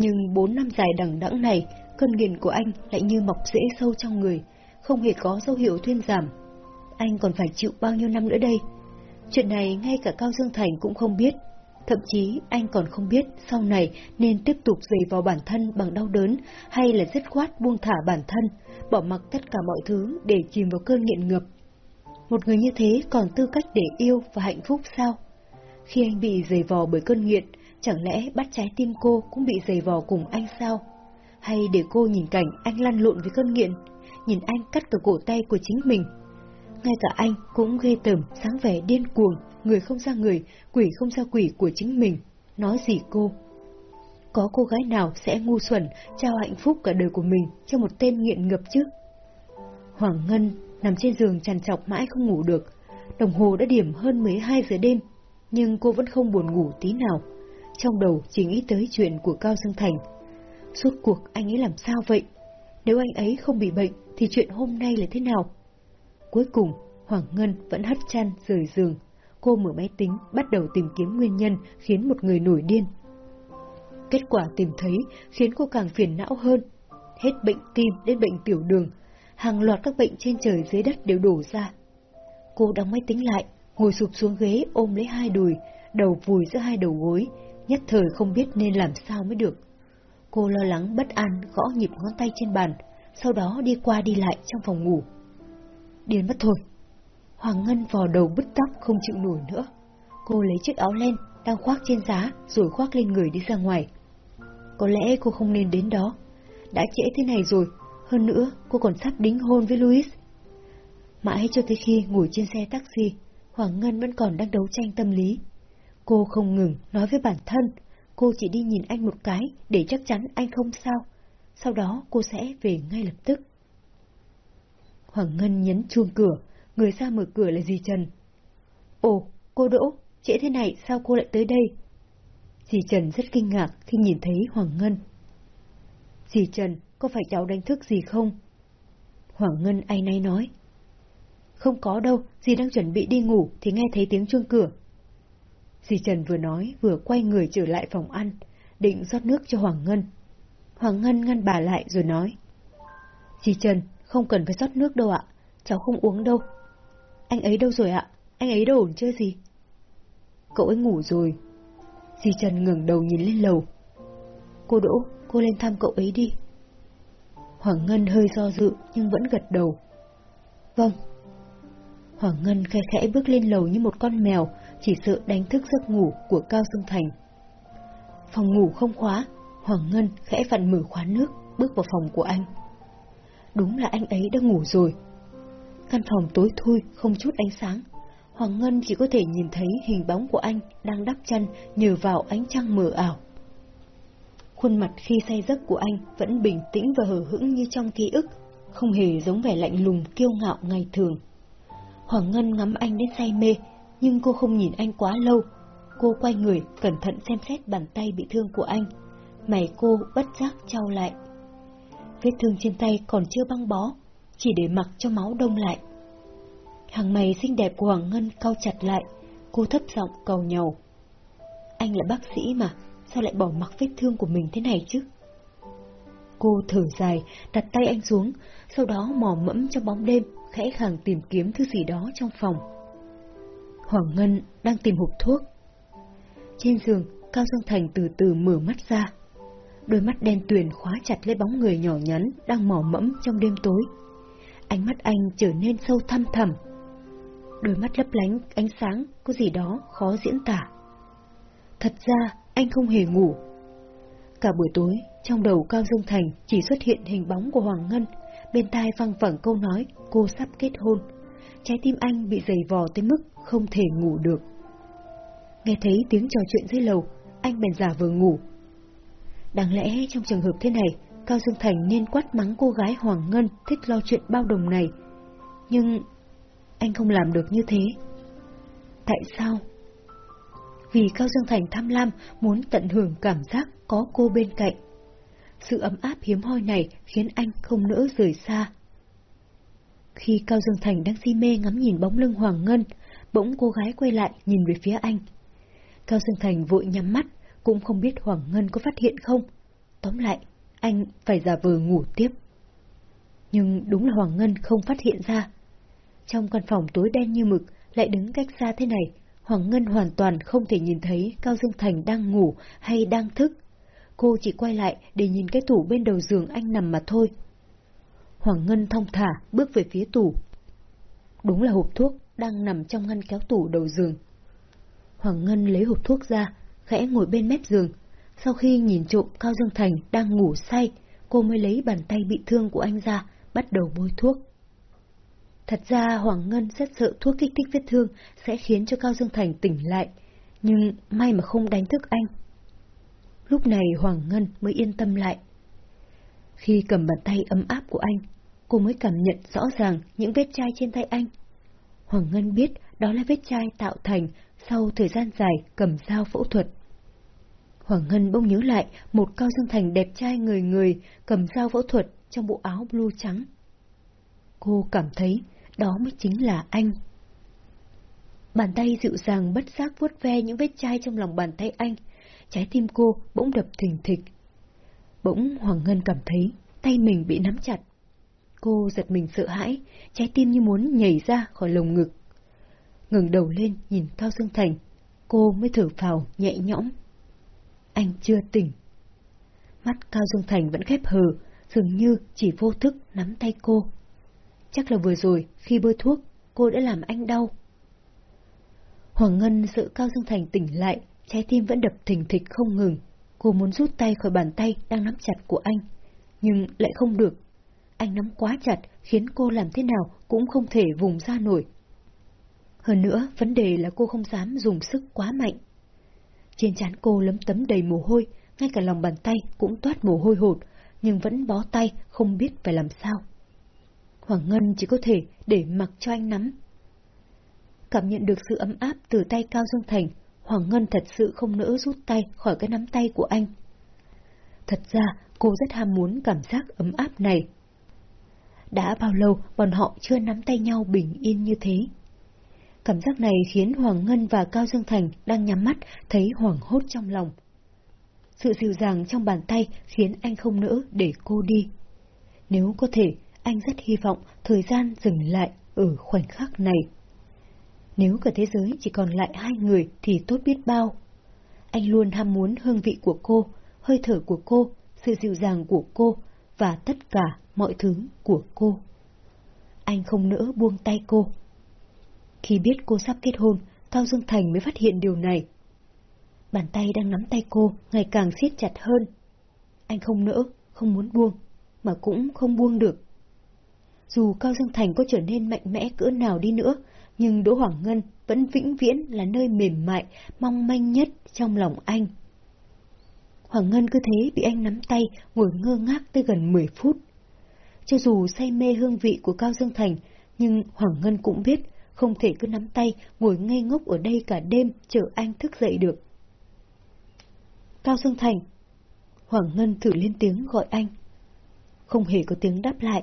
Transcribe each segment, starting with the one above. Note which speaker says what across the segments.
Speaker 1: Nhưng bốn năm dài đằng đẵng này, cơn nghiện của anh lại như mọc rễ sâu trong người, không hề có dấu hiệu thuyên giảm. Anh còn phải chịu bao nhiêu năm nữa đây? Chuyện này ngay cả Cao Dương Thành cũng không biết. Thậm chí anh còn không biết sau này nên tiếp tục dày vào bản thân bằng đau đớn hay là dứt khoát buông thả bản thân, bỏ mặc tất cả mọi thứ để chìm vào cơn nghiện ngập. Một người như thế còn tư cách để yêu và hạnh phúc sao? Khi anh bị dày vò bởi cơn nghiện, chẳng lẽ bắt trái tim cô cũng bị dày vò cùng anh sao? Hay để cô nhìn cảnh anh lăn lộn với cơn nghiện, nhìn anh cắt cả cổ tay của chính mình? Ngay cả anh cũng ghê tởm, sáng vẻ điên cuồng, người không ra người, quỷ không ra quỷ của chính mình. Nói gì cô? Có cô gái nào sẽ ngu xuẩn trao hạnh phúc cả đời của mình cho một tên nghiện ngập chứ? Hoàng Ngân nằm trên giường trằn trọc mãi không ngủ được. Đồng hồ đã điểm hơn 12 giờ đêm, nhưng cô vẫn không buồn ngủ tí nào. Trong đầu chỉ nghĩ tới chuyện của Cao Dương Thành. Suốt cuộc anh ấy làm sao vậy? Nếu anh ấy không bị bệnh thì chuyện hôm nay là thế nào? Cuối cùng, Hoàng Ngân vẫn hất chăn rời giường. Cô mở máy tính, bắt đầu tìm kiếm nguyên nhân khiến một người nổi điên. Kết quả tìm thấy khiến cô càng phiền não hơn. Hết bệnh tim đến bệnh tiểu đường, hàng loạt các bệnh trên trời dưới đất đều đổ ra. Cô đóng máy tính lại, ngồi sụp xuống ghế ôm lấy hai đùi, đầu vùi giữa hai đầu gối, nhất thời không biết nên làm sao mới được. Cô lo lắng bất an gõ nhịp ngón tay trên bàn, sau đó đi qua đi lại trong phòng ngủ. Điên mất thôi. Hoàng Ngân vò đầu bứt tóc không chịu nổi nữa. Cô lấy chiếc áo len đang khoác trên giá rồi khoác lên người đi ra ngoài. Có lẽ cô không nên đến đó. Đã trễ thế này rồi, hơn nữa cô còn sắp đính hôn với Louis. Mãi cho tới khi ngồi trên xe taxi, Hoàng Ngân vẫn còn đang đấu tranh tâm lý. Cô không ngừng nói với bản thân, cô chỉ đi nhìn anh một cái để chắc chắn anh không sao. Sau đó cô sẽ về ngay lập tức. Hoàng Ngân nhấn chuông cửa, người ra mở cửa là dì Trần. Ồ, cô Đỗ, trễ thế này sao cô lại tới đây? Dì Trần rất kinh ngạc khi nhìn thấy Hoàng Ngân. Dì Trần, có phải cháu đánh thức gì không? Hoàng Ngân ai nay nói. Không có đâu, dì đang chuẩn bị đi ngủ thì nghe thấy tiếng chuông cửa. Dì Trần vừa nói vừa quay người trở lại phòng ăn, định rót nước cho Hoàng Ngân. Hoàng Ngân ngăn bà lại rồi nói. Dì Trần, không cần phải rót nước đâu ạ, cháu không uống đâu. Anh ấy đâu rồi ạ? Anh ấy đâu ổn chưa gì? Cậu ấy ngủ rồi. Dì Trần ngừng đầu nhìn lên lầu. Cô Đỗ, cô lên thăm cậu ấy đi. Hoàng Ngân hơi do dự nhưng vẫn gật đầu. Vâng. Hoàng Ngân khẽ khẽ bước lên lầu như một con mèo, chỉ sợ đánh thức giấc ngủ của Cao Dương Thành. Phòng ngủ không khóa, Hoàng Ngân khẽ vặn mở khóa nước, bước vào phòng của anh. Đúng là anh ấy đã ngủ rồi. Căn phòng tối thui, không chút ánh sáng. Hoàng Ngân chỉ có thể nhìn thấy hình bóng của anh đang đắp chăn nhờ vào ánh trăng mờ ảo. Khuôn mặt khi say giấc của anh vẫn bình tĩnh và hờ hững như trong ký ức, không hề giống vẻ lạnh lùng kiêu ngạo ngày thường. Hoàng Ngân ngắm anh đến say mê, nhưng cô không nhìn anh quá lâu. Cô quay người, cẩn thận xem xét bàn tay bị thương của anh. Mày cô bất giác trao lại. Vết thương trên tay còn chưa băng bó, chỉ để mặc cho máu đông lại. Hàng mày xinh đẹp của Hoàng Ngân cau chặt lại, cô thấp giọng cầu nhầu. Anh là bác sĩ mà, sao lại bỏ mặc vết thương của mình thế này chứ? Cô thở dài, đặt tay anh xuống, sau đó mò mẫm trong bóng đêm, khẽ khàng tìm kiếm thứ gì đó trong phòng. Hoàng Ngân đang tìm hộp thuốc. Trên giường, Cao Dương Thành từ từ mở mắt ra. Đôi mắt đen tuyền khóa chặt lấy bóng người nhỏ nhắn đang mò mẫm trong đêm tối. Ánh mắt anh trở nên sâu thăm thẳm. Đôi mắt lấp lánh ánh sáng có gì đó khó diễn tả. Thật ra, anh không hề ngủ. Cả buổi tối, trong đầu Cao Dương Thành chỉ xuất hiện hình bóng của Hoàng Ngân, bên tai văng vẳng câu nói cô sắp kết hôn. Trái tim anh bị dày vò tới mức không thể ngủ được. Nghe thấy tiếng trò chuyện dưới lầu, anh bèn giả vờ ngủ. Đáng lẽ trong trường hợp thế này, Cao Dương Thành nên quát mắng cô gái Hoàng Ngân thích lo chuyện bao đồng này. Nhưng anh không làm được như thế. Tại sao? Vì Cao Dương Thành tham lam muốn tận hưởng cảm giác có cô bên cạnh. Sự ấm áp hiếm hoi này khiến anh không nỡ rời xa. Khi Cao Dương Thành đang si mê ngắm nhìn bóng lưng Hoàng Ngân, bỗng cô gái quay lại nhìn về phía anh. Cao Dương Thành vội nhắm mắt, cũng không biết Hoàng Ngân có phát hiện không. Tóm lại, anh phải giả vờ ngủ tiếp. Nhưng đúng là Hoàng Ngân không phát hiện ra. Trong căn phòng tối đen như mực, lại đứng cách xa thế này, Hoàng Ngân hoàn toàn không thể nhìn thấy Cao Dương Thành đang ngủ hay đang thức. Cô chỉ quay lại để nhìn cái tủ bên đầu giường anh nằm mà thôi. Hoàng Ngân thong thả bước về phía tủ. Đúng là hộp thuốc đang nằm trong ngăn kéo tủ đầu giường. Hoàng Ngân lấy hộp thuốc ra, khẽ ngồi bên mép giường. Sau khi nhìn trộm Cao Dương Thành đang ngủ say, cô mới lấy bàn tay bị thương của anh ra, bắt đầu bôi thuốc. Thật ra Hoàng Ngân rất sợ thuốc kích thích vết thương sẽ khiến cho Cao Dương Thành tỉnh lại, nhưng may mà không đánh thức anh. Lúc này Hoàng Ngân mới yên tâm lại. Khi cầm bàn tay ấm áp của anh, cô mới cảm nhận rõ ràng những vết chai trên tay anh. Hoàng Ngân biết đó là vết chai tạo thành sau thời gian dài cầm dao phẫu thuật. Hoàng Ngân bỗng nhớ lại một Cao Dương Thành đẹp trai người người cầm dao phẫu thuật trong bộ áo blue trắng. Cô cảm thấy đó mới chính là anh. Bàn tay dịu dàng bất giác vuốt ve những vết chai trong lòng bàn tay anh, trái tim cô bỗng đập thình thịch. Bỗng Hoàng Ngân cảm thấy tay mình bị nắm chặt. Cô giật mình sợ hãi, trái tim như muốn nhảy ra khỏi lồng ngực. Ngừng đầu lên nhìn Cao Dương Thành, cô mới thở phào nhẹ nhõm. Anh chưa tỉnh. Mắt Cao Dương Thành vẫn khép hờ, dường như chỉ vô thức nắm tay cô. Chắc là vừa rồi, khi bôi thuốc, cô đã làm anh đau. Hoàng Ngân sợ Cao Dương Thành tỉnh lại, trái tim vẫn đập thình thịch không ngừng. Cô muốn rút tay khỏi bàn tay đang nắm chặt của anh, nhưng lại không được. Anh nắm quá chặt khiến cô làm thế nào cũng không thể vùng ra nổi. Hơn nữa, vấn đề là cô không dám dùng sức quá mạnh. Trên trán cô lấm tấm đầy mồ hôi, ngay cả lòng bàn tay cũng toát mồ hôi hột, nhưng vẫn bó tay không biết phải làm sao. Hoàng Ngân chỉ có thể để mặc cho anh nắm. Cảm nhận được sự ấm áp từ tay Cao Dương Thành, Hoàng Ngân thật sự không nỡ rút tay khỏi cái nắm tay của anh. Thật ra, cô rất ham muốn cảm giác ấm áp này. Đã bao lâu bọn họ chưa nắm tay nhau bình yên như thế? Cảm giác này khiến Hoàng Ngân và Cao Dương Thành đang nhắm mắt thấy hoảng hốt trong lòng. Sự dịu dàng trong bàn tay khiến anh không nỡ để cô đi. Nếu có thể, anh rất hy vọng thời gian dừng lại ở khoảnh khắc này. Nếu cả thế giới chỉ còn lại hai người thì tốt biết bao. Anh luôn ham muốn hương vị của cô, hơi thở của cô, sự dịu dàng của cô và tất cả mọi thứ của cô. Anh không nỡ buông tay cô. Khi biết cô sắp kết hôn, Cao Dương Thành mới phát hiện điều này. Bàn tay đang nắm tay cô ngày càng siết chặt hơn. Anh không nỡ, không muốn buông, mà cũng không buông được. Dù Cao Dương Thành có trở nên mạnh mẽ cỡ nào đi nữa, nhưng Đỗ Hoàng Ngân vẫn vĩnh viễn là nơi mềm mại, mong manh nhất trong lòng anh. Hoàng Ngân cứ thế bị anh nắm tay, ngồi ngơ ngác tới gần 10 phút. Cho dù say mê hương vị của Cao Dương Thành, nhưng Hoàng Ngân cũng biết không thể cứ nắm tay ngồi ngây ngốc ở đây cả đêm chờ anh thức dậy được. Cao Dương Thành Hoàng Ngân thử lên tiếng gọi anh. Không hề có tiếng đáp lại.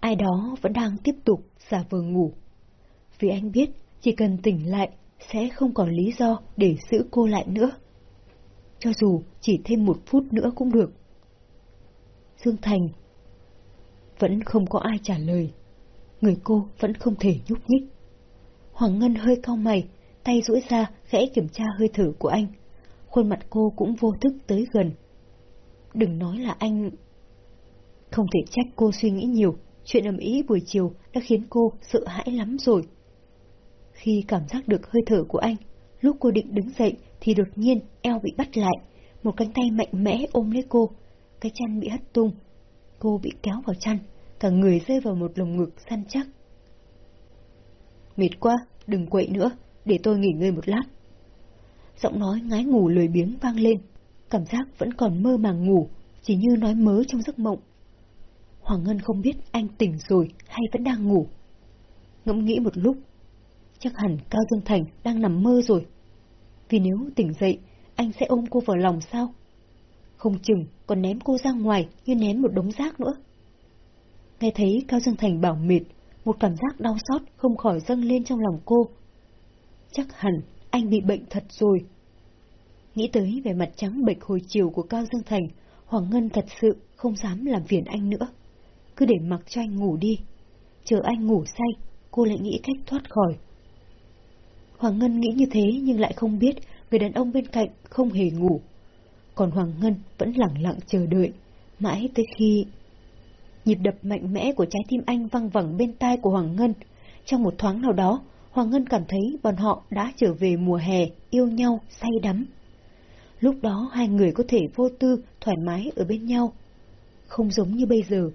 Speaker 1: Ai đó vẫn đang tiếp tục giả vờ ngủ. Vì anh biết chỉ cần tỉnh lại sẽ không còn lý do để giữ cô lại nữa. Cho dù chỉ thêm một phút nữa cũng được. Dương Thành vẫn không có ai trả lời. Người cô vẫn không thể nhúc nhích. Hoàng Ngân hơi cau mày, tay duỗi ra khẽ kiểm tra hơi thở của anh. Khuôn mặt cô cũng vô thức tới gần. Đừng nói là anh... Không thể trách cô suy nghĩ nhiều, chuyện ầm ĩ buổi chiều đã khiến cô sợ hãi lắm rồi. Khi cảm giác được hơi thở của anh, lúc cô định đứng dậy thì đột nhiên eo bị bắt lại, một cánh tay mạnh mẽ ôm lấy cô, cái chăn bị hất tung. Cô bị kéo vào chăn, cả người rơi vào một lồng ngực săn chắc. Mệt quá, đừng quậy nữa, để tôi nghỉ ngơi một lát. Giọng nói ngái ngủ lười biếng vang lên, cảm giác vẫn còn mơ màng ngủ, chỉ như nói mớ trong giấc mộng. Hoàng Ngân không biết anh tỉnh rồi hay vẫn đang ngủ. Ngẫm nghĩ một lúc, chắc hẳn Cao Dương Thành đang nằm mơ rồi. Vì nếu tỉnh dậy, anh sẽ ôm cô vào lòng sao? Không chừng còn ném cô ra ngoài như ném một đống rác nữa. Nghe thấy Cao Dương Thành bảo mệt, một cảm giác đau xót không khỏi dâng lên trong lòng cô. Chắc hẳn anh bị bệnh thật rồi. Nghĩ tới về mặt trắng bệch hồi chiều của Cao Dương Thành, Hoàng Ngân thật sự không dám làm phiền anh nữa. Cứ để mặc cho anh ngủ đi. Chờ anh ngủ say, cô lại nghĩ cách thoát khỏi. Hoàng Ngân nghĩ như thế nhưng lại không biết người đàn ông bên cạnh không hề ngủ. Còn Hoàng Ngân vẫn lặng lặng chờ đợi, mãi tới khi... Nhịp đập mạnh mẽ của trái tim anh văng vẳng bên tai của Hoàng Ngân. Trong một thoáng nào đó, Hoàng Ngân cảm thấy bọn họ đã trở về mùa hè, yêu nhau, say đắm. Lúc đó hai người có thể vô tư, thoải mái ở bên nhau. Không giống như bây giờ.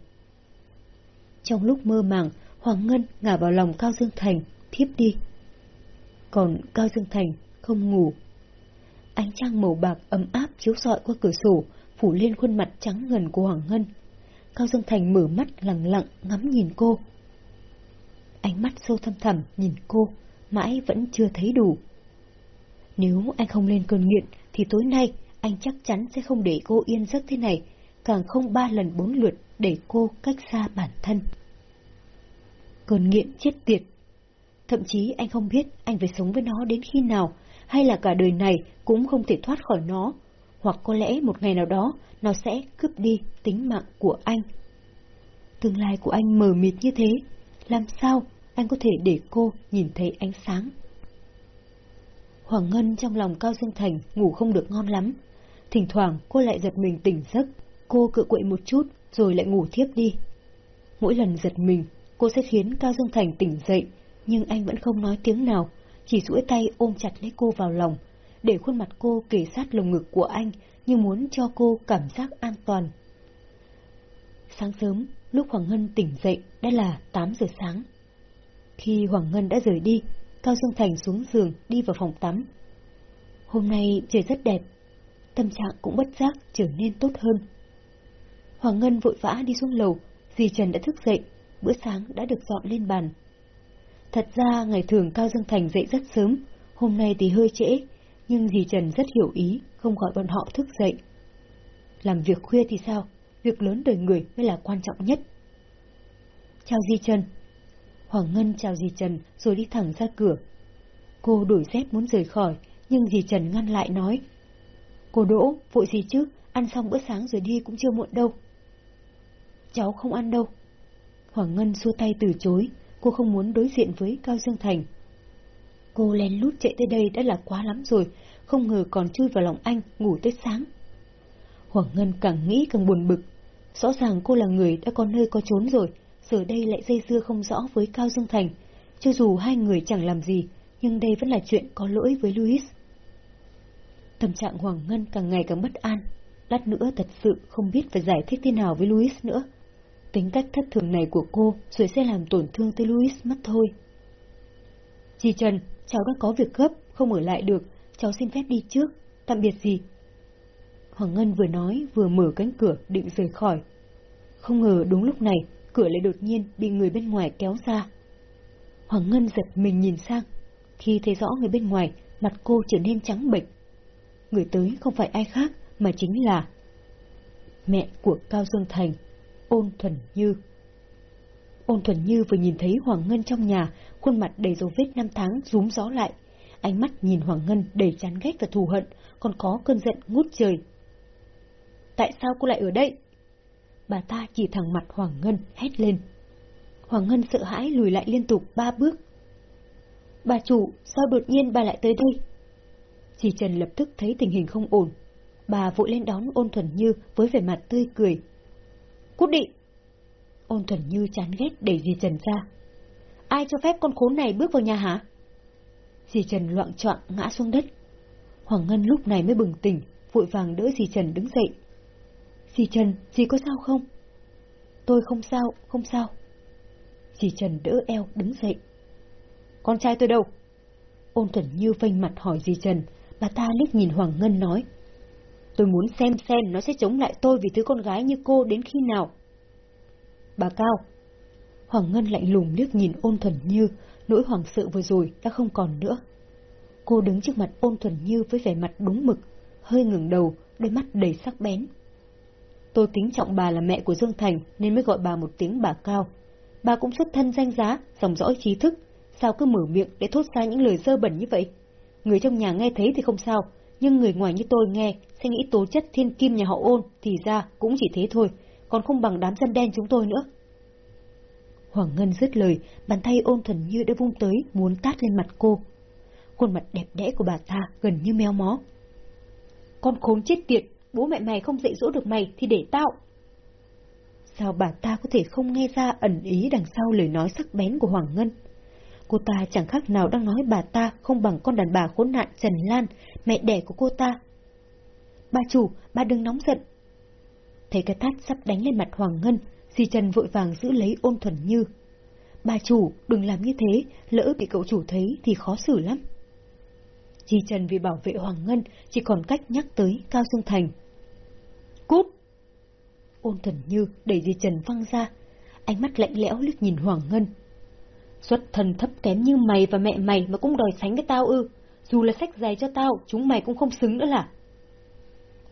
Speaker 1: Trong lúc mơ màng, Hoàng Ngân ngả vào lòng Cao Dương Thành, thiếp đi. Còn Cao Dương Thành không ngủ. Ánh trăng màu bạc ấm áp chiếu rọi qua cửa sổ, phủ lên khuôn mặt trắng ngần của Hoàng Ngân. Cao Dương Thành mở mắt lặng lặng ngắm nhìn cô. Ánh mắt sâu thâm thẳm nhìn cô, mãi vẫn chưa thấy đủ. Nếu anh không lên cơn nghiện, thì tối nay anh chắc chắn sẽ không để cô yên giấc thế này, càng không ba lần bốn lượt để cô cách xa bản thân. Cơn nghiện chết tiệt. Thậm chí anh không biết anh phải sống với nó đến khi nào, hay là cả đời này cũng không thể thoát khỏi nó, hoặc có lẽ một ngày nào đó nó sẽ cướp đi tính mạng của anh. Tương lai của anh mờ mịt như thế, làm sao anh có thể để cô nhìn thấy ánh sáng? Hoàng Ngân trong lòng Cao Dương Thành ngủ không được ngon lắm. Thỉnh thoảng cô lại giật mình tỉnh giấc, cô cựa quậy một chút rồi lại ngủ thiếp đi. Mỗi lần giật mình, cô sẽ khiến Cao Dương Thành tỉnh dậy, nhưng anh vẫn không nói tiếng nào, chỉ duỗi tay ôm chặt lấy cô vào lòng, để khuôn mặt cô kề sát lồng ngực của anh như muốn cho cô cảm giác an toàn. Sáng sớm, lúc Hoàng Ngân tỉnh dậy đã là 8 giờ sáng. Khi Hoàng Ngân đã rời đi, Cao Dương Thành xuống giường đi vào phòng tắm. Hôm nay trời rất đẹp, tâm trạng cũng bất giác trở nên tốt hơn. Hoàng Ngân vội vã đi xuống lầu, dì Trần đã thức dậy, bữa sáng đã được dọn lên bàn. Thật ra ngày thường Cao Dương Thành dậy rất sớm, hôm nay thì hơi trễ, nhưng dì Trần rất hiểu ý, không gọi bọn họ thức dậy. Làm việc khuya thì sao? Việc lớn đời người mới là quan trọng nhất. Chào dì Trần. Hoàng Ngân chào dì Trần rồi đi thẳng ra cửa. Cô đổi dép muốn rời khỏi, nhưng dì Trần ngăn lại nói. Cô Đỗ, vội gì chứ, ăn xong bữa sáng rồi đi cũng chưa muộn đâu. Cháu không ăn đâu. Hoàng Ngân xua tay từ chối, cô không muốn đối diện với Cao Dương Thành. Cô lén lút chạy tới đây đã là quá lắm rồi, không ngờ còn chui vào lòng anh ngủ tới sáng. Hoàng Ngân càng nghĩ càng buồn bực. Rõ ràng cô là người đã có nơi có trốn rồi, giờ đây lại dây dưa không rõ với Cao Dương Thành. Cho dù hai người chẳng làm gì, nhưng đây vẫn là chuyện có lỗi với Louis. Tâm trạng Hoàng Ngân càng ngày càng bất an. Lát nữa thật sự không biết phải giải thích thế nào với Louis nữa. Tính cách thất thường này của cô rồi sẽ làm tổn thương tới Louis mất thôi. Chị Trần, cháu đã có việc gấp, không ở lại được, cháu xin phép đi trước, tạm biệt gì. Hoàng Ngân vừa nói vừa mở cánh cửa định rời khỏi. Không ngờ đúng lúc này, cửa lại đột nhiên bị người bên ngoài kéo ra. Hoàng Ngân giật mình nhìn sang. Khi thấy rõ người bên ngoài, mặt cô trở nên trắng bệch. Người tới không phải ai khác mà chính là mẹ của Cao Dương Thành, Ôn Thuần Như. Ôn Thuần Như vừa nhìn thấy Hoàng Ngân trong nhà, khuôn mặt đầy dấu vết năm tháng rúm gió lại. Ánh mắt nhìn Hoàng Ngân đầy chán ghét và thù hận, còn có cơn giận ngút trời. Tại sao cô lại ở đây? Bà ta chỉ thẳng mặt Hoàng Ngân, hét lên. Hoàng Ngân sợ hãi lùi lại liên tục ba bước. Bà chủ, sao đột nhiên bà lại tới đây? Chị Trần lập tức thấy tình hình không ổn. Bà vội lên đón ôn thuần như với vẻ mặt tươi cười. Cút đi! Ôn thuần như chán ghét đẩy dì Trần ra. Ai cho phép con khốn này bước vào nhà hả? Dì Trần loạn trọng ngã xuống đất. Hoàng Ngân lúc này mới bừng tỉnh, vội vàng đỡ dì Trần đứng dậy. Dì Trần, dì có sao không? Tôi không sao, không sao. Dì Trần đỡ eo đứng dậy. Con trai tôi đâu? Ôn thuần như phanh mặt hỏi dì Trần, bà ta liếc nhìn Hoàng Ngân nói. Tôi muốn xem xem nó sẽ chống lại tôi vì thứ con gái như cô đến khi nào. Bà Cao. Hoàng Ngân lạnh lùng liếc nhìn ôn thuần như, nỗi hoàng sợ vừa rồi đã không còn nữa. Cô đứng trước mặt ôn thuần như với vẻ mặt đúng mực, hơi ngừng đầu, đôi mắt đầy sắc bén. Tôi kính trọng bà là mẹ của Dương Thành nên mới gọi bà một tiếng bà Cao. Bà cũng xuất thân danh giá, dòng dõi trí thức, sao cứ mở miệng để thốt ra những lời dơ bẩn như vậy? Người trong nhà nghe thấy thì không sao, nhưng người ngoài như tôi nghe sẽ nghĩ tố chất thiên kim nhà họ ôn thì ra cũng chỉ thế thôi, còn không bằng đám dân đen chúng tôi nữa. Hoàng Ngân dứt lời, bàn tay ôn thần như đã vung tới, muốn tát lên mặt cô. Khuôn mặt đẹp đẽ của bà ta gần như meo mó. Con khốn chết tiệt, bố mẹ mày không dạy dỗ được mày thì để tao. Sao bà ta có thể không nghe ra ẩn ý đằng sau lời nói sắc bén của Hoàng Ngân? Cô ta chẳng khác nào đang nói bà ta không bằng con đàn bà khốn nạn Trần Lan, mẹ đẻ của cô ta. Bà chủ, bà đừng nóng giận. Thấy cái tát sắp đánh lên mặt Hoàng Ngân, Di Trần vội vàng giữ lấy ôn thuần như. Bà chủ, đừng làm như thế, lỡ bị cậu chủ thấy thì khó xử lắm. Di Trần vì bảo vệ Hoàng Ngân chỉ còn cách nhắc tới Cao Dương Thành. Cút! Ôn thuần như đẩy Di Trần văng ra, ánh mắt lạnh lẽo liếc nhìn Hoàng Ngân. Xuất thần thấp kém như mày và mẹ mày mà cũng đòi sánh với tao ư, dù là sách dày cho tao, chúng mày cũng không xứng nữa là.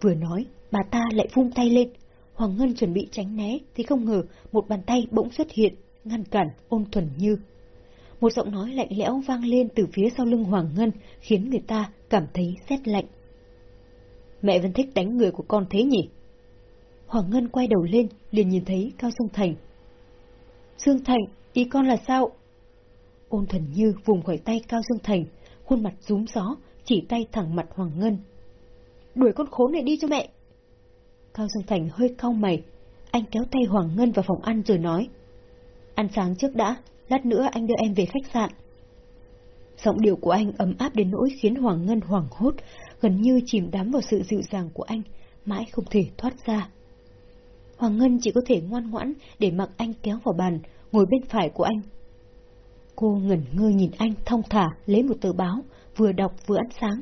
Speaker 1: Vừa nói, bà ta lại vung tay lên, Hoàng Ngân chuẩn bị tránh né thì không ngờ một bàn tay bỗng xuất hiện, ngăn cản ôn thuần như. Một giọng nói lạnh lẽo vang lên từ phía sau lưng Hoàng Ngân khiến người ta cảm thấy rét lạnh. Mẹ vẫn thích đánh người của con thế nhỉ? Hoàng Ngân quay đầu lên liền nhìn thấy Cao Dương Thành. Dương Thành, ý con là sao? Ôn thuần như vùng khỏi tay Cao Dương Thành, khuôn mặt rúm gió, chỉ tay thẳng mặt Hoàng Ngân. Đuổi con khốn này đi cho mẹ! Cao Dương Thành hơi cau mày. Anh kéo tay Hoàng Ngân vào phòng ăn rồi nói. Ăn sáng trước đã, lát nữa anh đưa em về khách sạn. Giọng điệu của anh ấm áp đến nỗi khiến Hoàng Ngân hoảng hốt, gần như chìm đắm vào sự dịu dàng của anh, mãi không thể thoát ra. Hoàng Ngân chỉ có thể ngoan ngoãn để mặc anh kéo vào bàn, ngồi bên phải của anh. Cô ngẩn ngơ nhìn anh thong thả lấy một tờ báo, vừa đọc vừa ăn sáng.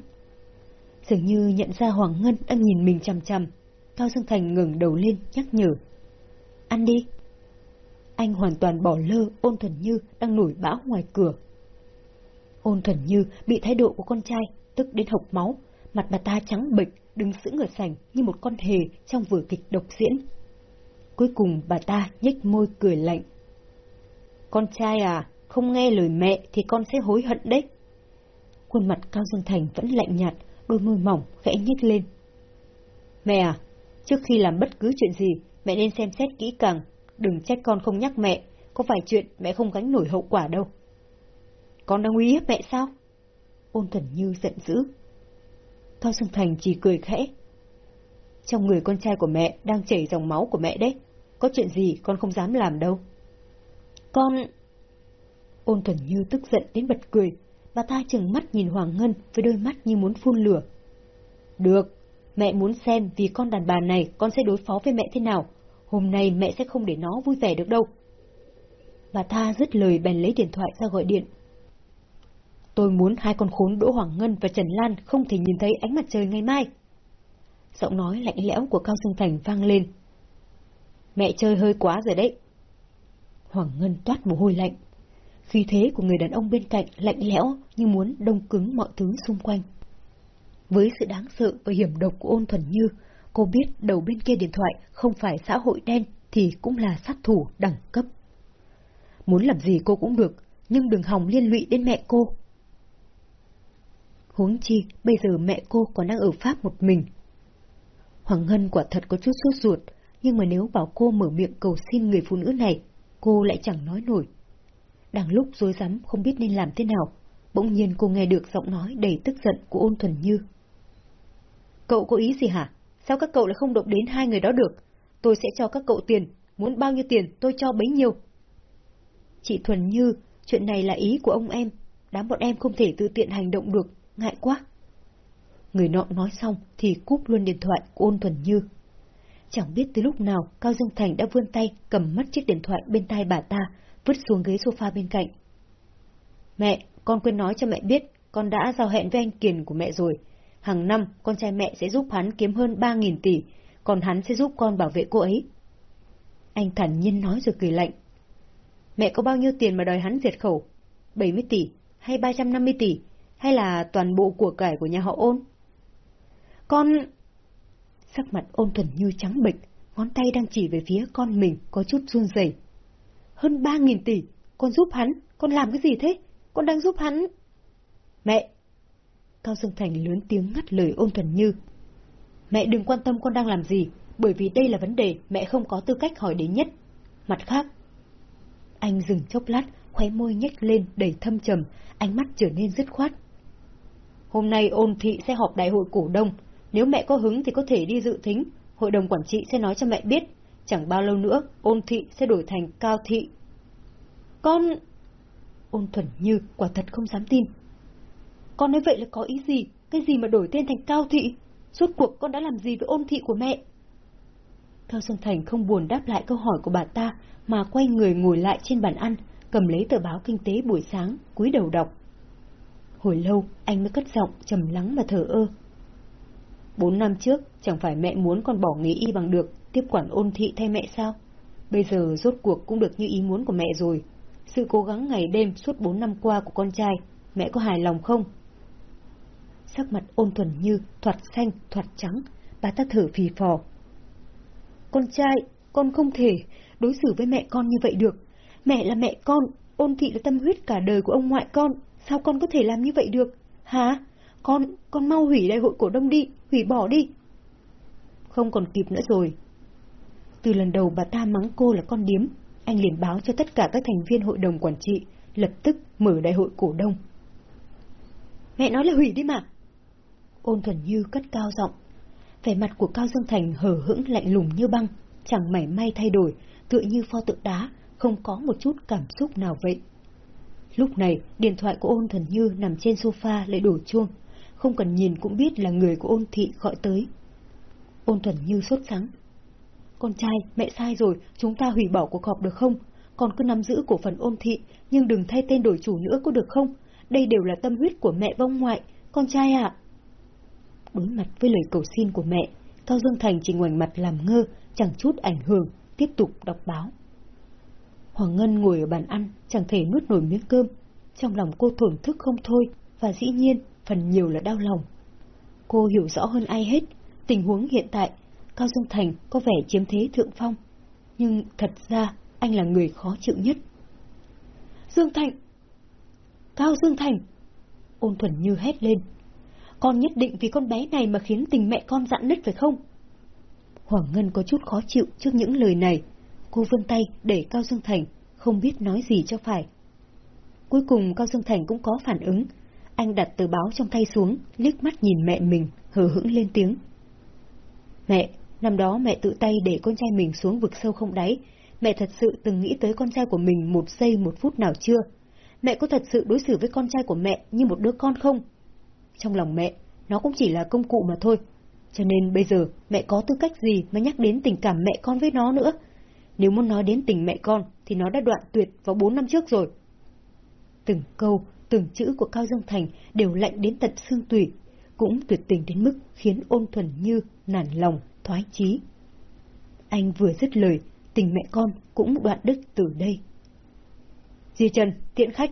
Speaker 1: Dường như nhận ra Hoàng Ngân đang nhìn mình chằm chằm, Cao Dương Thành ngừng đầu lên nhắc nhở. Ăn đi. Anh hoàn toàn bỏ lơ ôn thuần như đang nổi bão ngoài cửa. Ôn thuần như bị thái độ của con trai, tức đến hộc máu, mặt bà ta trắng bệch, đứng sững ở sảnh như một con hề trong vở kịch độc diễn. Cuối cùng bà ta nhếch môi cười lạnh. Con trai à, không nghe lời mẹ thì con sẽ hối hận đấy. Khuôn mặt Cao Dương Thành vẫn lạnh nhạt, đôi môi mỏng khẽ nhếch lên. Mẹ à, Trước khi làm bất cứ chuyện gì, mẹ nên xem xét kỹ càng, đừng trách con không nhắc mẹ, có phải chuyện mẹ không gánh nổi hậu quả đâu. Con đang uy hiếp mẹ sao? Ôn Thần Như giận dữ. Cao Dương Thành chỉ cười khẽ. Trong người con trai của mẹ đang chảy dòng máu của mẹ đấy, có chuyện gì con không dám làm đâu. Con... Ôn Thuần Như tức giận đến bật cười, bà ta chừng mắt nhìn Hoàng Ngân với đôi mắt như muốn phun lửa. Được, Mẹ muốn xem vì con đàn bà này con sẽ đối phó với mẹ thế nào. Hôm nay mẹ sẽ không để nó vui vẻ được đâu. Bà ta dứt lời bèn lấy điện thoại ra gọi điện. Tôi muốn hai con khốn Đỗ Hoàng Ngân và Trần Lan không thể nhìn thấy ánh mặt trời ngày mai. Giọng nói lạnh lẽo của Cao Dương Thành vang lên. Mẹ chơi hơi quá rồi đấy. Hoàng Ngân toát mồ hôi lạnh. Khí thế của người đàn ông bên cạnh lạnh lẽo như muốn đông cứng mọi thứ xung quanh. Với sự đáng sợ và hiểm độc của ôn thuần như, cô biết đầu bên kia điện thoại không phải xã hội đen thì cũng là sát thủ đẳng cấp. Muốn làm gì cô cũng được, nhưng đừng hòng liên lụy đến mẹ cô. Huống chi, bây giờ mẹ cô còn đang ở Pháp một mình. Hoàng Ngân quả thật có chút sốt ruột, nhưng mà nếu bảo cô mở miệng cầu xin người phụ nữ này, cô lại chẳng nói nổi. Đang lúc rối rắm không biết nên làm thế nào, bỗng nhiên cô nghe được giọng nói đầy tức giận của ôn thuần như. Cậu có ý gì hả? Sao các cậu lại không động đến hai người đó được? Tôi sẽ cho các cậu tiền, muốn bao nhiêu tiền tôi cho bấy nhiêu. Chị Thuần Như, chuyện này là ý của ông em, đám bọn em không thể tự tiện hành động được, ngại quá. Người nọ nói xong thì cúp luôn điện thoại của ôn Thuần Như. Chẳng biết từ lúc nào Cao Dương Thành đã vươn tay cầm mất chiếc điện thoại bên tai bà ta, vứt xuống ghế sofa bên cạnh. Mẹ, con quên nói cho mẹ biết, con đã giao hẹn với anh Kiền của mẹ rồi, hàng năm con trai mẹ sẽ giúp hắn kiếm hơn 3.000 tỷ, còn hắn sẽ giúp con bảo vệ cô ấy. Anh thản nhiên nói rồi cười lạnh. Mẹ có bao nhiêu tiền mà đòi hắn diệt khẩu? 70 tỷ, hay 350 tỷ, hay là toàn bộ của cải của nhà họ ôn? Con... Sắc mặt ôn thuần như trắng bệch, ngón tay đang chỉ về phía con mình có chút run rẩy. Hơn ba nghìn tỷ, con giúp hắn, con làm cái gì thế? Con đang giúp hắn... Mẹ, Cao Dương Thành lớn tiếng ngắt lời ôn thuần như. Mẹ đừng quan tâm con đang làm gì, bởi vì đây là vấn đề mẹ không có tư cách hỏi đến nhất. Mặt khác, anh dừng chốc lát, khóe môi nhếch lên đầy thâm trầm, ánh mắt trở nên dứt khoát. Hôm nay ôn thị sẽ họp đại hội cổ đông, nếu mẹ có hứng thì có thể đi dự thính, hội đồng quản trị sẽ nói cho mẹ biết, chẳng bao lâu nữa ôn thị sẽ đổi thành cao thị. Con... Ôn thuần như quả thật không dám tin. Con nói vậy là có ý gì? Cái gì mà đổi tên thành cao thị? Suốt cuộc con đã làm gì với ôn thị của mẹ? Cao Xuân Thành không buồn đáp lại câu hỏi của bà ta, mà quay người ngồi lại trên bàn ăn, cầm lấy tờ báo kinh tế buổi sáng, cúi đầu đọc. Hồi lâu, anh mới cất giọng, trầm lắng mà thở ơ. Bốn năm trước, chẳng phải mẹ muốn con bỏ nghề y bằng được, tiếp quản ôn thị thay mẹ sao? Bây giờ rốt cuộc cũng được như ý muốn của mẹ rồi. Sự cố gắng ngày đêm suốt bốn năm qua của con trai, mẹ có hài lòng không? Sắc mặt ôn thuần như, thoạt xanh, thoạt trắng, bà ta thở phì phò. Con trai, con không thể đối xử với mẹ con như vậy được. Mẹ là mẹ con, ôn thị là tâm huyết cả đời của ông ngoại con, sao con có thể làm như vậy được? Hả? Con, con mau hủy đại hội cổ đông đi, hủy bỏ đi. Không còn kịp nữa rồi. Từ lần đầu bà ta mắng cô là con điếm, anh liền báo cho tất cả các thành viên hội đồng quản trị, lập tức mở đại hội cổ đông. Mẹ nói là hủy đi mà. Ôn thuần như cất cao giọng. Vẻ mặt của Cao Dương Thành hờ hững lạnh lùng như băng, chẳng mảy may thay đổi, tựa như pho tượng đá, không có một chút cảm xúc nào vậy. Lúc này, điện thoại của ôn thần như nằm trên sofa lại đổ chuông, không cần nhìn cũng biết là người của ôn thị gọi tới. Ôn thuần như sốt sắng. Con trai, mẹ sai rồi, chúng ta hủy bỏ cuộc họp được không? Con cứ nắm giữ cổ phần ôm thị, nhưng đừng thay tên đổi chủ nữa có được không? Đây đều là tâm huyết của mẹ vong ngoại, con trai ạ. Đối mặt với lời cầu xin của mẹ, Cao Dương Thành chỉ ngoảnh mặt làm ngơ, chẳng chút ảnh hưởng, tiếp tục đọc báo. Hoàng Ngân ngồi ở bàn ăn, chẳng thể nuốt nổi miếng cơm. Trong lòng cô thổn thức không thôi, và dĩ nhiên, phần nhiều là đau lòng. Cô hiểu rõ hơn ai hết, tình huống hiện tại, Cao Dương Thành có vẻ chiếm thế thượng phong. Nhưng thật ra, anh là người khó chịu nhất. Dương Thành! Cao Dương Thành! Ôn thuần như hét lên. Con nhất định vì con bé này mà khiến tình mẹ con dặn nứt phải không? Hoàng Ngân có chút khó chịu trước những lời này. Cô vươn tay để Cao Dương Thành, không biết nói gì cho phải. Cuối cùng Cao Dương Thành cũng có phản ứng. Anh đặt tờ báo trong tay xuống, liếc mắt nhìn mẹ mình, hờ hững lên tiếng. Mẹ, năm đó mẹ tự tay để con trai mình xuống vực sâu không đáy. Mẹ thật sự từng nghĩ tới con trai của mình một giây một phút nào chưa? Mẹ có thật sự đối xử với con trai của mẹ như một đứa con không? Trong lòng mẹ, nó cũng chỉ là công cụ mà thôi. Cho nên bây giờ mẹ có tư cách gì mà nhắc đến tình cảm mẹ con với nó nữa? Nếu muốn nói đến tình mẹ con thì nó đã đoạn tuyệt vào bốn năm trước rồi. Từng câu, từng chữ của Cao Dương Thành đều lạnh đến tận xương tủy, cũng tuyệt tình đến mức khiến ôn thuần như nản lòng, thoái chí. Anh vừa dứt lời, tình mẹ con cũng đoạn đứt từ đây. Di Trần, tiện khách.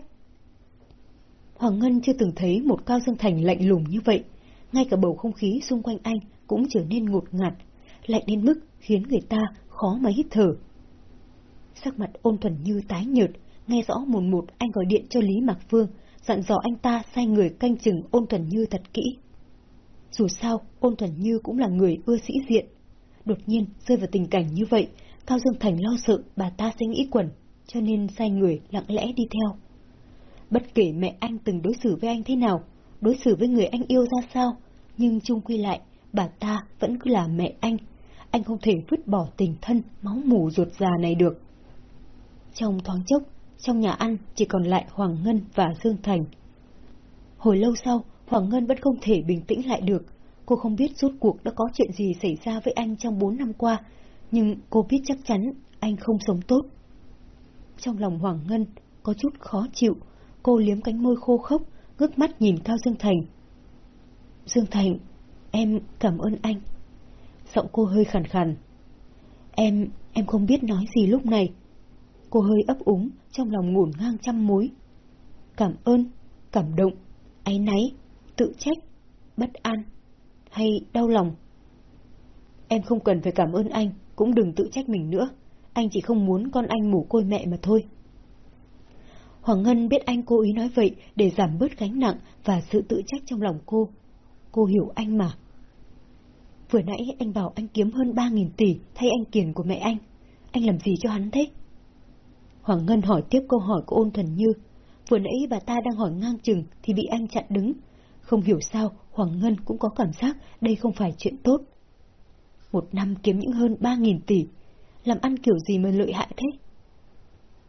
Speaker 1: Hoàng Ngân chưa từng thấy một Cao Dương Thành lạnh lùng như vậy, ngay cả bầu không khí xung quanh anh cũng trở nên ngột ngạt, lạnh đến mức khiến người ta khó mà hít thở. Sắc mặt ôn thuần như tái nhợt, nghe rõ mồn một anh gọi điện cho Lý Mạc Phương, dặn dò anh ta sai người canh chừng ôn thuần như thật kỹ. Dù sao, ôn thuần như cũng là người ưa sĩ diện. Đột nhiên rơi vào tình cảnh như vậy, Cao Dương Thành lo sợ bà ta sẽ nghĩ quẩn, cho nên sai người lặng lẽ đi theo. Bất kể mẹ anh từng đối xử với anh thế nào, đối xử với người anh yêu ra sao, nhưng chung quy lại, bà ta vẫn cứ là mẹ anh. Anh không thể vứt bỏ tình thân, máu mù ruột già này được. Trong thoáng chốc, trong nhà ăn chỉ còn lại Hoàng Ngân và Dương Thành. Hồi lâu sau, Hoàng Ngân vẫn không thể bình tĩnh lại được. Cô không biết rốt cuộc đã có chuyện gì xảy ra với anh trong bốn năm qua, nhưng cô biết chắc chắn anh không sống tốt. Trong lòng Hoàng Ngân có chút khó chịu, cô liếm cánh môi khô khốc, ngước mắt nhìn Cao Dương Thành. Dương Thành, em cảm ơn anh. Giọng cô hơi khàn khàn. Em, em không biết nói gì lúc này. Cô hơi ấp úng, trong lòng ngổn ngang trăm mối. Cảm ơn, cảm động, áy náy, tự trách, bất an, hay đau lòng. Em không cần phải cảm ơn anh, cũng đừng tự trách mình nữa. Anh chỉ không muốn con anh mù côi mẹ mà thôi. Hoàng Ngân biết anh cố ý nói vậy để giảm bớt gánh nặng và sự tự trách trong lòng cô. Cô hiểu anh mà. Vừa nãy anh bảo anh kiếm hơn 3.000 tỷ thay anh Kiền của mẹ anh. Anh làm gì cho hắn thế? Hoàng Ngân hỏi tiếp câu hỏi của ôn thần như. Vừa nãy bà ta đang hỏi ngang chừng thì bị anh chặn đứng. Không hiểu sao Hoàng Ngân cũng có cảm giác đây không phải chuyện tốt. Một năm kiếm những hơn 3.000 tỷ. Làm ăn kiểu gì mà lợi hại thế?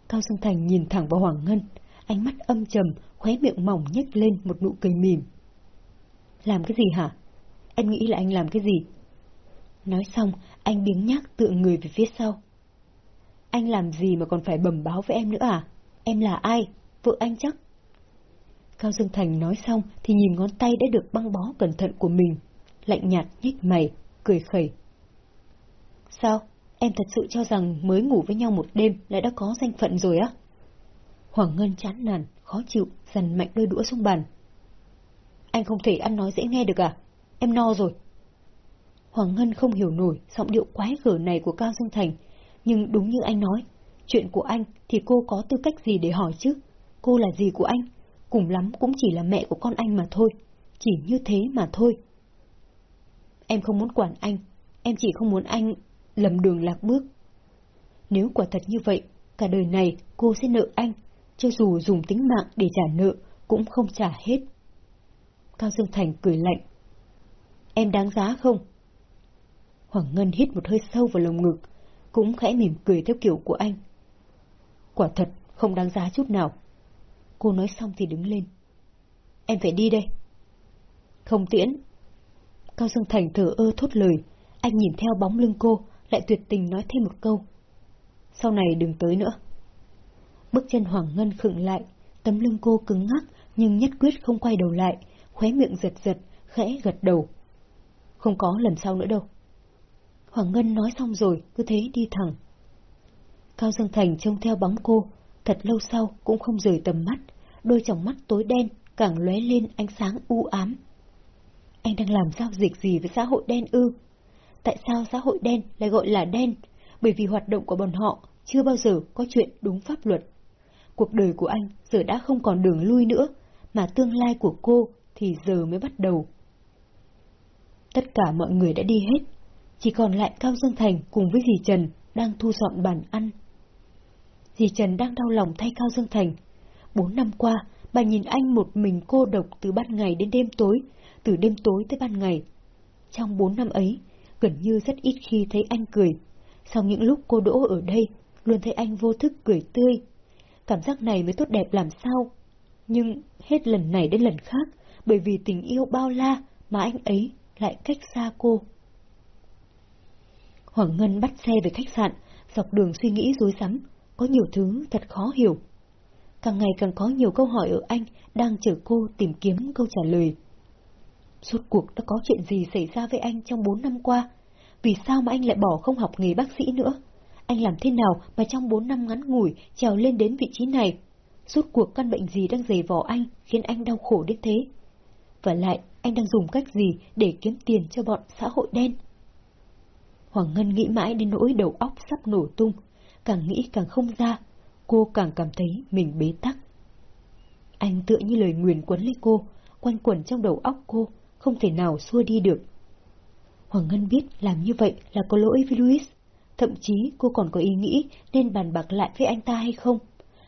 Speaker 1: Cao Dương Thành nhìn thẳng vào Hoàng Ngân, ánh mắt âm trầm, khóe miệng mỏng nhếch lên một nụ cười mỉm. Làm cái gì hả? Em nghĩ là anh làm cái gì? Nói xong, anh biếng nhác tựa người về phía sau. Anh làm gì mà còn phải bẩm báo với em nữa à? Em là ai? Vợ anh chắc? Cao Dương Thành nói xong thì nhìn ngón tay đã được băng bó cẩn thận của mình. Lạnh nhạt nhích mày, cười khẩy. Sao? Em thật sự cho rằng mới ngủ với nhau một đêm lại đã có danh phận rồi á? Hoàng Ngân chán nản, khó chịu, dần mạnh đôi đũa xuống bàn. Anh không thể ăn nói dễ nghe được à? Em no rồi. Hoàng Ngân không hiểu nổi giọng điệu quái gở này của Cao Dương Thành, nhưng đúng như anh nói, chuyện của anh thì cô có tư cách gì để hỏi chứ? Cô là gì của anh? Cùng lắm cũng chỉ là mẹ của con anh mà thôi, chỉ như thế mà thôi. Em không muốn quản anh, em chỉ không muốn anh lầm đường lạc bước. Nếu quả thật như vậy, cả đời này cô sẽ nợ anh, cho dù dùng tính mạng để trả nợ cũng không trả hết. Cao Dương Thành cười lạnh. Em đáng giá không? Hoàng Ngân hít một hơi sâu vào lồng ngực, cũng khẽ mỉm cười theo kiểu của anh. Quả thật, không đáng giá chút nào. Cô nói xong thì đứng lên. Em phải đi đây. Không tiễn. Cao Dương Thành thở ơ thốt lời, anh nhìn theo bóng lưng cô, lại tuyệt tình nói thêm một câu. Sau này đừng tới nữa. Bước chân Hoàng Ngân khựng lại, tấm lưng cô cứng ngắc nhưng nhất quyết không quay đầu lại, khóe miệng giật giật, khẽ gật đầu. Không có lần sau nữa đâu. Hoàng Ngân nói xong rồi, cứ thế đi thẳng. Cao Dương Thành trông theo bóng cô, thật lâu sau cũng không rời tầm mắt, đôi tròng mắt tối đen càng lóe lên ánh sáng u ám. Anh đang làm giao dịch gì với xã hội đen ư? Tại sao xã hội đen lại gọi là đen? Bởi vì hoạt động của bọn họ chưa bao giờ có chuyện đúng pháp luật. Cuộc đời của anh giờ đã không còn đường lui nữa, mà tương lai của cô thì giờ mới bắt đầu. Tất cả mọi người đã đi hết, chỉ còn lại Cao Dương Thành cùng với dì Trần đang thu dọn bàn ăn. Dì Trần đang đau lòng thay Cao Dương Thành. Bốn năm qua, bà nhìn anh một mình cô độc từ ban ngày đến đêm tối, từ đêm tối tới ban ngày. Trong bốn năm ấy, gần như rất ít khi thấy anh cười. Sau những lúc cô đỗ ở đây, luôn thấy anh vô thức cười tươi. Cảm giác này mới tốt đẹp làm sao? Nhưng hết lần này đến lần khác, bởi vì tình yêu bao la mà anh ấy lại cách xa cô. Hoàng Ngân bắt xe về khách sạn, dọc đường suy nghĩ rối rắm, có nhiều thứ thật khó hiểu. Càng ngày càng có nhiều câu hỏi ở anh đang chờ cô tìm kiếm câu trả lời. Suốt cuộc đã có chuyện gì xảy ra với anh trong bốn năm qua? Vì sao mà anh lại bỏ không học nghề bác sĩ nữa? Anh làm thế nào mà trong bốn năm ngắn ngủi trèo lên đến vị trí này? Suốt cuộc căn bệnh gì đang dày vò anh khiến anh đau khổ đến thế? Và lại, anh đang dùng cách gì để kiếm tiền cho bọn xã hội đen? Hoàng Ngân nghĩ mãi đến nỗi đầu óc sắp nổ tung, càng nghĩ càng không ra, cô càng cảm thấy mình bế tắc. Anh tựa như lời nguyền quấn lấy cô, quanh quẩn trong đầu óc cô, không thể nào xua đi được. Hoàng Ngân biết làm như vậy là có lỗi với Louis, thậm chí cô còn có ý nghĩ nên bàn bạc lại với anh ta hay không.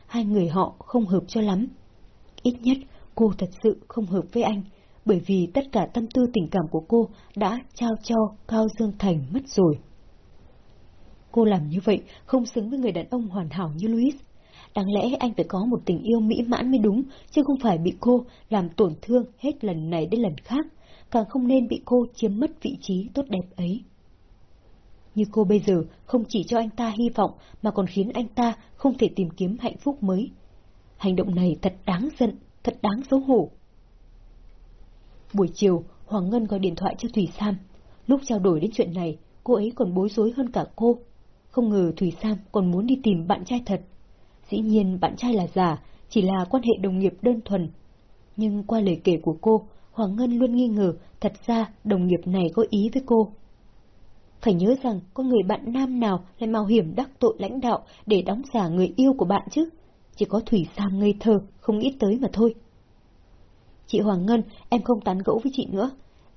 Speaker 1: Hai người họ không hợp cho lắm. Ít nhất cô thật sự không hợp với anh, bởi vì tất cả tâm tư tình cảm của cô đã trao cho Cao Dương Thành mất rồi. Cô làm như vậy không xứng với người đàn ông hoàn hảo như Louis. Đáng lẽ anh phải có một tình yêu mỹ mãn mới đúng, chứ không phải bị cô làm tổn thương hết lần này đến lần khác càng không nên bị cô chiếm mất vị trí tốt đẹp ấy. Như cô bây giờ không chỉ cho anh ta hy vọng mà còn khiến anh ta không thể tìm kiếm hạnh phúc mới. Hành động này thật đáng giận, thật đáng xấu hổ. Buổi chiều, Hoàng Ngân gọi điện thoại cho Thủy Sam. Lúc trao đổi đến chuyện này, cô ấy còn bối rối hơn cả cô. Không ngờ Thủy Sam còn muốn đi tìm bạn trai thật. Dĩ nhiên bạn trai là giả, chỉ là quan hệ đồng nghiệp đơn thuần. Nhưng qua lời kể của cô, Hoàng Ngân luôn nghi ngờ thật ra đồng nghiệp này có ý với cô. Phải nhớ rằng có người bạn nam nào lại mạo hiểm đắc tội lãnh đạo để đóng giả người yêu của bạn chứ. chỉ có Thủy Sam ngây thơ, không nghĩ tới mà thôi. Chị Hoàng Ngân, em không tán gẫu với chị nữa.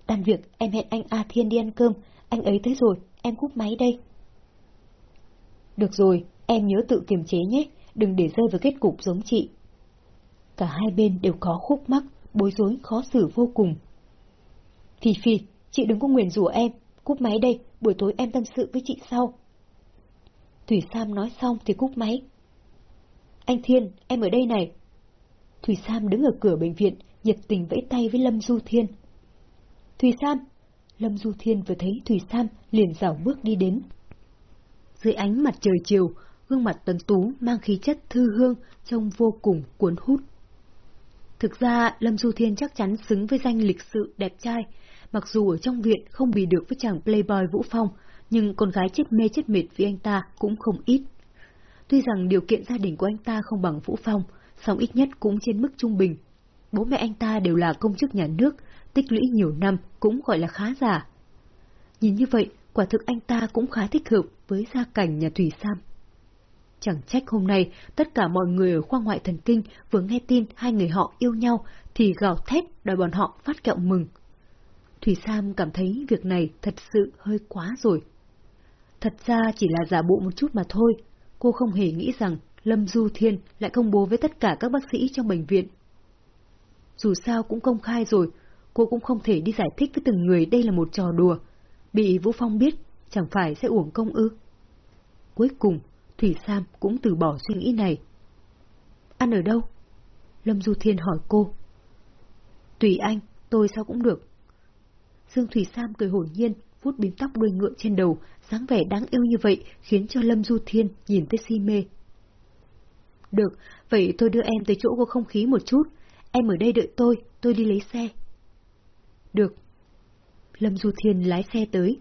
Speaker 1: Tàn việc, em hẹn anh A Thiên đi ăn cơm, anh ấy tới rồi, em cúp máy đây. Được rồi, em nhớ tự kiềm chế nhé, đừng để rơi vào kết cục giống chị. Cả hai bên đều có khúc mắc, bối rối khó xử vô cùng. Phi Phi, chị đừng có nguyền rủa em, cúp máy đây, buổi tối em tâm sự với chị sau. Thủy Sam nói xong thì cúp máy. Anh Thiên, em ở đây này. Thủy Sam đứng ở cửa bệnh viện, nhiệt tình vẫy tay với Lâm Du Thiên. Thủy Sam! Lâm Du Thiên vừa thấy Thủy Sam liền rảo bước đi đến. Dưới ánh mặt trời chiều, gương mặt tuấn tú mang khí chất thư hương trông vô cùng cuốn hút. Thực ra, Lâm Du Thiên chắc chắn xứng với danh lịch sự đẹp trai, mặc dù ở trong viện không bị được với chàng playboy Vũ Phong, nhưng con gái chết mê chết mệt vì anh ta cũng không ít. Tuy rằng điều kiện gia đình của anh ta không bằng Vũ Phong, song ít nhất cũng trên mức trung bình. Bố mẹ anh ta đều là công chức nhà nước, tích lũy nhiều năm cũng gọi là khá giả. Nhìn như vậy, quả thực anh ta cũng khá thích hợp với gia cảnh nhà Thủy Sam. Chẳng trách hôm nay, tất cả mọi người ở khoa ngoại thần kinh vừa nghe tin hai người họ yêu nhau thì gào thét đòi bọn họ phát kẹo mừng. Thủy Sam cảm thấy việc này thật sự hơi quá rồi. Thật ra chỉ là giả bộ một chút mà thôi, cô không hề nghĩ rằng Lâm Du Thiên lại công bố với tất cả các bác sĩ trong bệnh viện. Dù sao cũng công khai rồi, cô cũng không thể đi giải thích với từng người đây là một trò đùa. Bị Vũ Phong biết, chẳng phải sẽ uổng công ư. Cuối cùng, Thủy Sam cũng từ bỏ suy nghĩ này. Ăn ở đâu? Lâm Du Thiên hỏi cô. Tùy anh, tôi sao cũng được. Dương Thủy Sam cười hồn nhiên, vuốt bím tóc đuôi ngựa trên đầu, dáng vẻ đáng yêu như vậy khiến cho Lâm Du Thiên nhìn tới si mê. Được, vậy tôi đưa em tới chỗ có không khí một chút. Em ở đây đợi tôi, tôi đi lấy xe. Được. Lâm Du Thiên lái xe tới.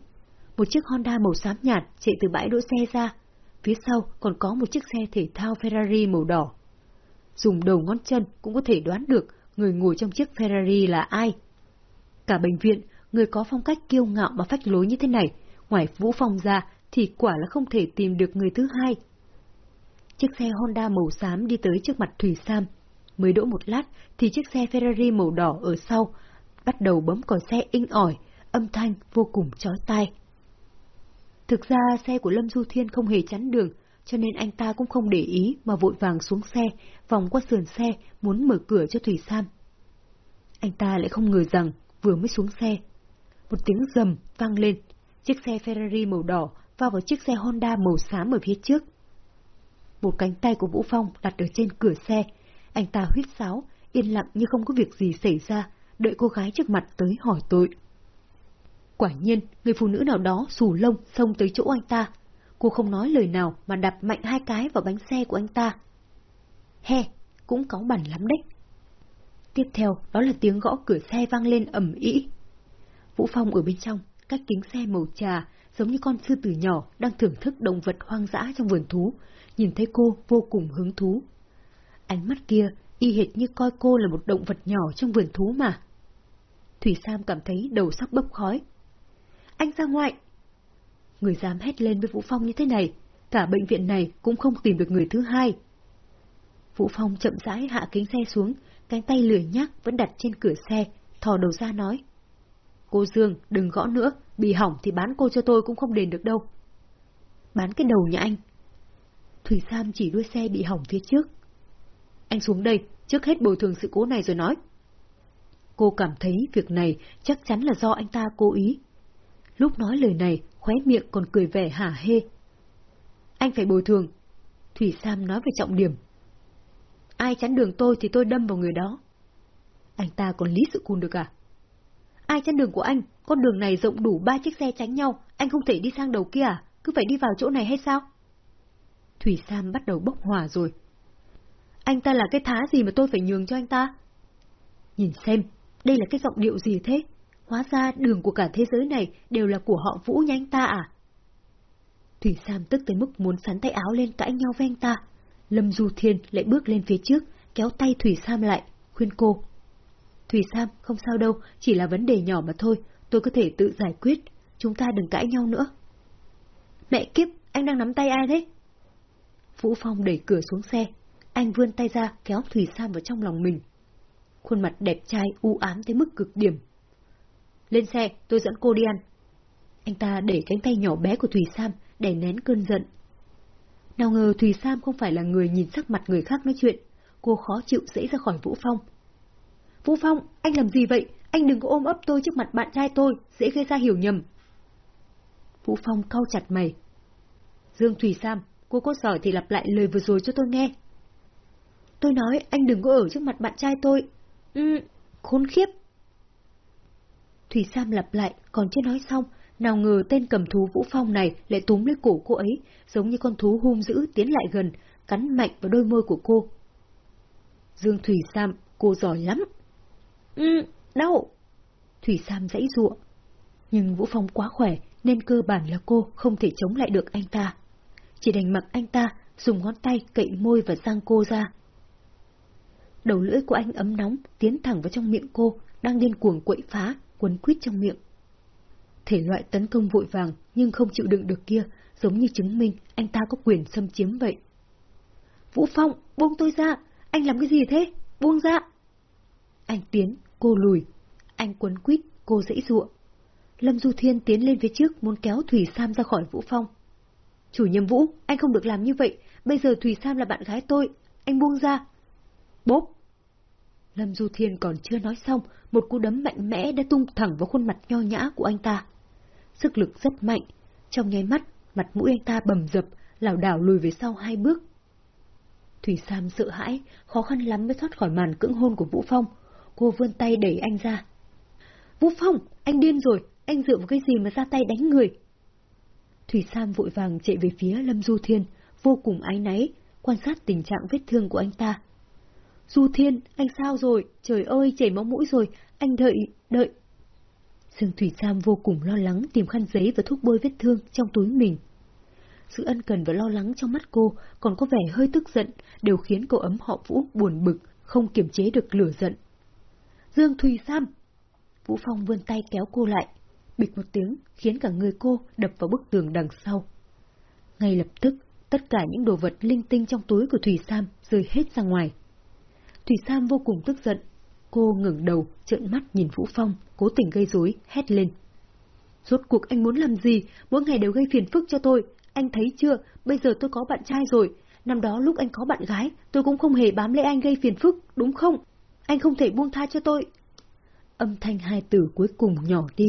Speaker 1: Một chiếc Honda màu xám nhạt chạy từ bãi đỗ xe ra. Phía sau còn có một chiếc xe thể thao Ferrari màu đỏ. Dùng đầu ngón chân cũng có thể đoán được người ngồi trong chiếc Ferrari là ai. Cả bệnh viện, người có phong cách kiêu ngạo mà phách lối như thế này, ngoài Vũ Phong ra thì quả là không thể tìm được người thứ hai. Chiếc xe Honda màu xám đi tới trước mặt Thủy Sam. Mới đỗ một lát thì chiếc xe Ferrari màu đỏ ở sau bắt đầu bấm còi xe inh ỏi, âm thanh vô cùng chói tai. Thực ra xe của Lâm Du Thiên không hề chắn đường, cho nên anh ta cũng không để ý mà vội vàng xuống xe, vòng qua sườn xe, muốn mở cửa cho Thủy Sam. Anh ta lại không ngờ rằng, vừa mới xuống xe, một tiếng rầm vang lên, chiếc xe Ferrari màu đỏ va vào chiếc xe Honda màu xám ở phía trước. Một cánh tay của Vũ Phong đặt ở trên cửa xe, anh ta huyết sáo, yên lặng như không có việc gì xảy ra, đợi cô gái trước mặt tới hỏi tội. Quả nhiên, người phụ nữ nào đó xù lông xông tới chỗ anh ta. Cô không nói lời nào mà đập mạnh hai cái vào bánh xe của anh ta. He, cũng cáu bẩn lắm đấy. Tiếp theo, đó là tiếng gõ cửa xe vang lên ầm ĩ. Vũ Phong ở bên trong, cách kính xe màu trà, giống như con sư tử nhỏ đang thưởng thức động vật hoang dã trong vườn thú, nhìn thấy cô vô cùng hứng thú. Ánh mắt kia y hệt như coi cô là một động vật nhỏ trong vườn thú mà. Thủy Sam cảm thấy đầu sắp bốc khói. Anh ra ngoài! Người dám hét lên với Vũ Phong như thế này, cả bệnh viện này cũng không tìm được người thứ hai. Vũ Phong chậm rãi hạ kính xe xuống, cánh tay lười nhác vẫn đặt trên cửa xe, thò đầu ra nói. Cô Dương, đừng gõ nữa, bị hỏng thì bán cô cho tôi cũng không đền được đâu. Bán cái đầu nhà anh. Thủy Sam chỉ đuôi xe bị hỏng phía trước. Anh xuống đây, trước hết bồi thường sự cố này rồi nói. Cô cảm thấy việc này chắc chắn là do anh ta cố ý. Lúc nói lời này, khóe miệng còn cười vẻ hả hê. Anh phải bồi thường. Thủy Sam nói về trọng điểm. Ai chắn đường tôi thì tôi đâm vào người đó. Anh ta còn lý sự cun được à? Ai chắn đường của anh? Con đường này rộng đủ ba chiếc xe tránh nhau, anh không thể đi sang đầu kia à? Cứ phải đi vào chỗ này hay sao? Thủy Sam bắt đầu bốc hỏa rồi. Anh ta là cái thá gì mà tôi phải nhường cho anh ta? Nhìn xem, đây là cái giọng điệu gì thế? Hóa ra đường của cả thế giới này đều là của họ Vũ nhanh ta à? Thủy Sam tức tới mức muốn sắn tay áo lên cãi nhau với anh ta. Lâm Du Thiên lại bước lên phía trước, kéo tay Thủy Sam lại, khuyên cô. Thủy Sam, không sao đâu, chỉ là vấn đề nhỏ mà thôi, tôi có thể tự giải quyết, chúng ta đừng cãi nhau nữa. Mẹ kiếp, anh đang nắm tay ai đấy? Vũ Phong đẩy cửa xuống xe. Anh vươn tay ra kéo Thủy Sam vào trong lòng mình. Khuôn mặt đẹp trai u ám tới mức cực điểm. Lên xe, tôi dẫn cô đi ăn. Anh ta để cánh tay nhỏ bé của Thủy Sam để nén cơn giận. Nào ngờ Thủy Sam không phải là người nhìn sắc mặt người khác nói chuyện. Cô khó chịu dễ ra khỏi Vũ Phong. Vũ Phong, anh làm gì vậy? Anh đừng có ôm ấp tôi trước mặt bạn trai tôi, dễ gây ra hiểu nhầm. Vũ Phong cau chặt mày. Dương Thủy Sam, cô có giỏi thì lặp lại lời vừa rồi cho tôi nghe. Tôi nói anh đừng có ở trước mặt bạn trai tôi. Ừ, khốn khiếp. Thủy Sam lặp lại, còn chưa nói xong, nào ngờ tên cầm thú Vũ Phong này lại túm lấy cổ cô ấy, giống như con thú hung dữ tiến lại gần, cắn mạnh vào đôi môi của cô. Dương Thủy Sam, cô giỏi lắm. Ừ, đau. Thủy Sam dãy ruộng. Nhưng Vũ Phong quá khỏe, nên cơ bản là cô không thể chống lại được anh ta. Chỉ đành mặc anh ta dùng ngón tay cậy môi và răng cô ra. Đầu lưỡi của anh ấm nóng tiến thẳng vào trong miệng cô, đang điên cuồng quậy phá, quấn quýt trong miệng. Thể loại tấn công vội vàng nhưng không chịu đựng được kia, giống như chứng minh anh ta có quyền xâm chiếm vậy. Vũ Phong, buông tôi ra! Anh làm cái gì thế? Buông ra! Anh tiến, cô lùi. Anh quấn quýt, cô dãy ruộng. Lâm Du Thiên tiến lên phía trước muốn kéo Thủy Sam ra khỏi Vũ Phong. Chủ nhiệm Vũ, anh không được làm như vậy. Bây giờ Thủy Sam là bạn gái tôi. Anh buông ra. Bốp! Lâm Du Thiên còn chưa nói xong, một cú đấm mạnh mẽ đã tung thẳng vào khuôn mặt nho nhã của anh ta. Sức lực rất mạnh, trong nháy mắt, mặt mũi anh ta bầm dập, lảo đảo lùi về sau hai bước. Thủy Sam sợ hãi, khó khăn lắm mới thoát khỏi màn cưỡng hôn của Vũ Phong. Cô vươn tay đẩy anh ra. Vũ Phong, anh điên rồi, anh dựa vào cái gì mà ra tay đánh người? Thủy Sam vội vàng chạy về phía Lâm Du Thiên, vô cùng ái náy, quan sát tình trạng vết thương của anh ta. Du Thiên, anh sao rồi? Trời ơi, chảy máu mũi rồi, anh đợi, đợi. Dương Thủy Sam vô cùng lo lắng tìm khăn giấy và thuốc bôi vết thương trong túi mình. Sự ân cần và lo lắng trong mắt cô còn có vẻ hơi tức giận, đều khiến cô ấm họ Vũ buồn bực, không kiềm chế được lửa giận. Dương Thủy Sam! Vũ Phong vươn tay kéo cô lại, bịch một tiếng khiến cả người cô đập vào bức tường đằng sau. Ngay lập tức, tất cả những đồ vật linh tinh trong túi của Thủy Sam rơi hết ra ngoài. Thủy Sam vô cùng tức giận. Cô ngẩng đầu, trợn mắt nhìn Vũ Phong, cố tình gây rối, hét lên. Rốt cuộc anh muốn làm gì? Mỗi ngày đều gây phiền phức cho tôi. Anh thấy chưa? Bây giờ tôi có bạn trai rồi. Năm đó lúc anh có bạn gái, tôi cũng không hề bám lấy anh gây phiền phức, đúng không? Anh không thể buông tha cho tôi. Âm thanh hai từ cuối cùng nhỏ đi.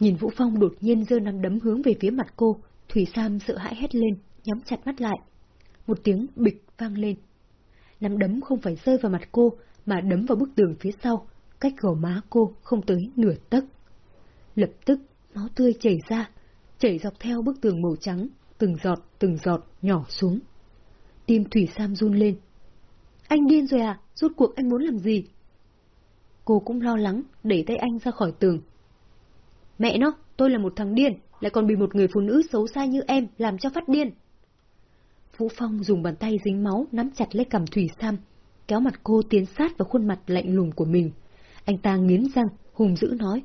Speaker 1: Nhìn Vũ Phong đột nhiên giơ nắm đấm hướng về phía mặt cô, Thủy Sam sợ hãi hét lên, nhắm chặt mắt lại. Một tiếng bịch vang lên. Nắm đấm không phải rơi vào mặt cô, mà đấm vào bức tường phía sau, cách gò má cô không tới nửa tấc. Lập tức, máu tươi chảy ra, chảy dọc theo bức tường màu trắng, từng giọt, từng giọt, nhỏ xuống. Tim Thủy Sam run lên. Anh điên rồi à? Rốt cuộc anh muốn làm gì? Cô cũng lo lắng, đẩy tay anh ra khỏi tường. Mẹ nó, tôi là một thằng điên, lại còn bị một người phụ nữ xấu xa như em làm cho phát điên. Vũ Phong dùng bàn tay dính máu nắm chặt lấy cầm Thủy Sam, kéo mặt cô tiến sát vào khuôn mặt lạnh lùng của mình. Anh ta nghiến răng, hùng dữ nói.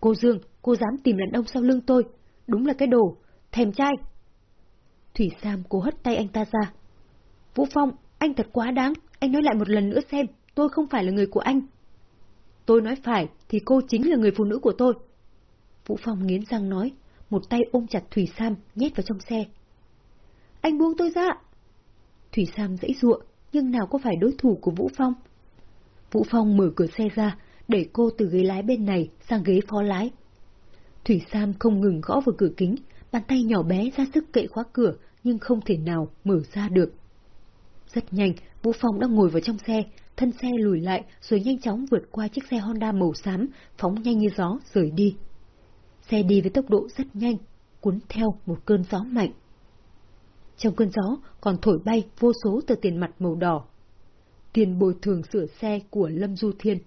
Speaker 1: Cô Dương, cô dám tìm đàn ông sau lưng tôi. Đúng là cái đồ, thèm trai. Thủy Sam cố hất tay anh ta ra. Vũ Phong, anh thật quá đáng, anh nói lại một lần nữa xem, tôi không phải là người của anh. Tôi nói phải, thì cô chính là người phụ nữ của tôi. Vũ Phong nghiến răng nói, một tay ôm chặt Thủy Sam nhét vào trong xe. Anh buông tôi ra! Thủy Sam dãy ruộng, nhưng nào có phải đối thủ của Vũ Phong? Vũ Phong mở cửa xe ra, đẩy cô từ ghế lái bên này sang ghế phó lái. Thủy Sam không ngừng gõ vào cửa kính, bàn tay nhỏ bé ra sức cậy khóa cửa nhưng không thể nào mở ra được. Rất nhanh, Vũ Phong đã ngồi vào trong xe, thân xe lùi lại rồi nhanh chóng vượt qua chiếc xe Honda màu xám, phóng nhanh như gió rời đi. Xe đi với tốc độ rất nhanh, cuốn theo một cơn gió mạnh. Trong cơn gió còn thổi bay vô số tờ tiền mặt màu đỏ. Tiền bồi thường sửa xe của Lâm Du Thiên.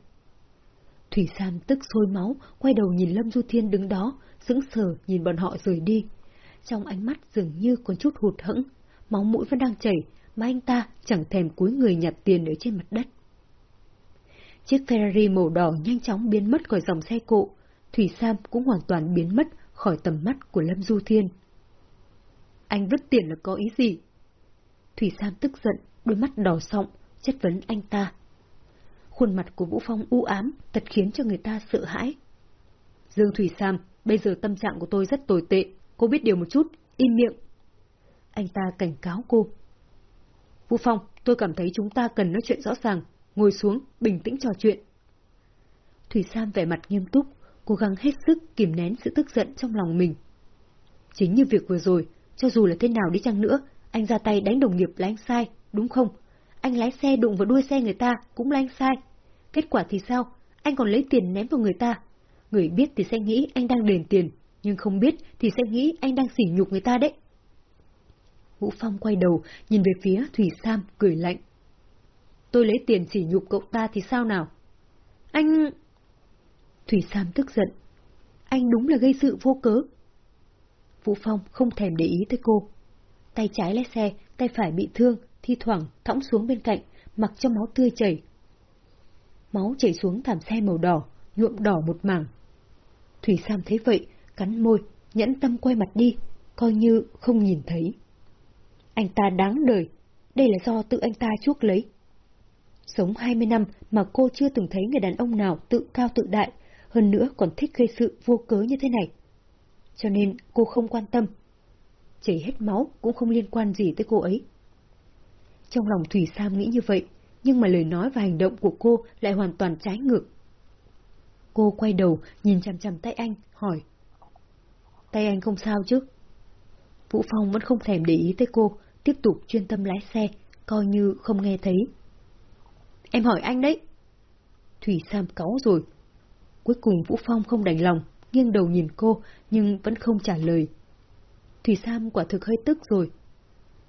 Speaker 1: Thủy Sam tức sôi máu, quay đầu nhìn Lâm Du Thiên đứng đó, sững sờ nhìn bọn họ rời đi. Trong ánh mắt dường như có chút hụt hẫng, máu mũi vẫn đang chảy, mà anh ta chẳng thèm cúi người nhặt tiền ở trên mặt đất. Chiếc Ferrari màu đỏ nhanh chóng biến mất khỏi dòng xe cộ, Thủy Sam cũng hoàn toàn biến mất khỏi tầm mắt của Lâm Du Thiên. Anh vứt tiền là có ý gì? Thủy Sam tức giận, đôi mắt đỏ sọng, chất vấn anh ta. Khuôn mặt của Vũ Phong u ám, thật khiến cho người ta sợ hãi. Dương Thủy Sam, bây giờ tâm trạng của tôi rất tồi tệ, cô biết điều một chút, im miệng. Anh ta cảnh cáo cô. Vũ Phong, tôi cảm thấy chúng ta cần nói chuyện rõ ràng, ngồi xuống, bình tĩnh trò chuyện. Thủy Sam vẻ mặt nghiêm túc, cố gắng hết sức kìm nén sự tức giận trong lòng mình. Chính như việc vừa rồi, cho dù là thế nào đi chăng nữa, anh ra tay đánh đồng nghiệp là anh sai, đúng không? Anh lái xe đụng vào đuôi xe người ta cũng là anh sai. Kết quả thì sao? Anh còn lấy tiền ném vào người ta. Người biết thì sẽ nghĩ anh đang đền tiền, nhưng không biết thì sẽ nghĩ anh đang sỉ nhục người ta đấy. Vũ Phong quay đầu, nhìn về phía Thủy Sam, cười lạnh. Tôi lấy tiền sỉ nhục cậu ta thì sao nào? Anh... Thủy Sam tức giận. Anh đúng là gây sự vô cớ. Vũ Phong không thèm để ý tới cô. Tay trái lái xe, tay phải bị thương, thi thoảng thõng xuống bên cạnh, mặc cho máu tươi chảy. Máu chảy xuống thảm xe màu đỏ, nhuộm đỏ một mảng. Thủy Sam thấy vậy, cắn môi, nhẫn tâm quay mặt đi, coi như không nhìn thấy. Anh ta đáng đời, đây là do tự anh ta chuốc lấy. Sống 20 năm mà cô chưa từng thấy người đàn ông nào tự cao tự đại, hơn nữa còn thích gây sự vô cớ như thế này. Cho nên cô không quan tâm. Chảy hết máu cũng không liên quan gì tới cô ấy. Trong lòng Thủy Sam nghĩ như vậy, nhưng mà lời nói và hành động của cô lại hoàn toàn trái ngược. Cô quay đầu, nhìn chằm chằm tay anh, hỏi. Tay anh không sao chứ? Vũ Phong vẫn không thèm để ý tới cô, tiếp tục chuyên tâm lái xe, coi như không nghe thấy. Em hỏi anh đấy. Thủy Sam cáu rồi. Cuối cùng Vũ Phong không đành lòng, nghiêng đầu nhìn cô, nhưng vẫn không trả lời. Thủy Sam quả thực hơi tức rồi.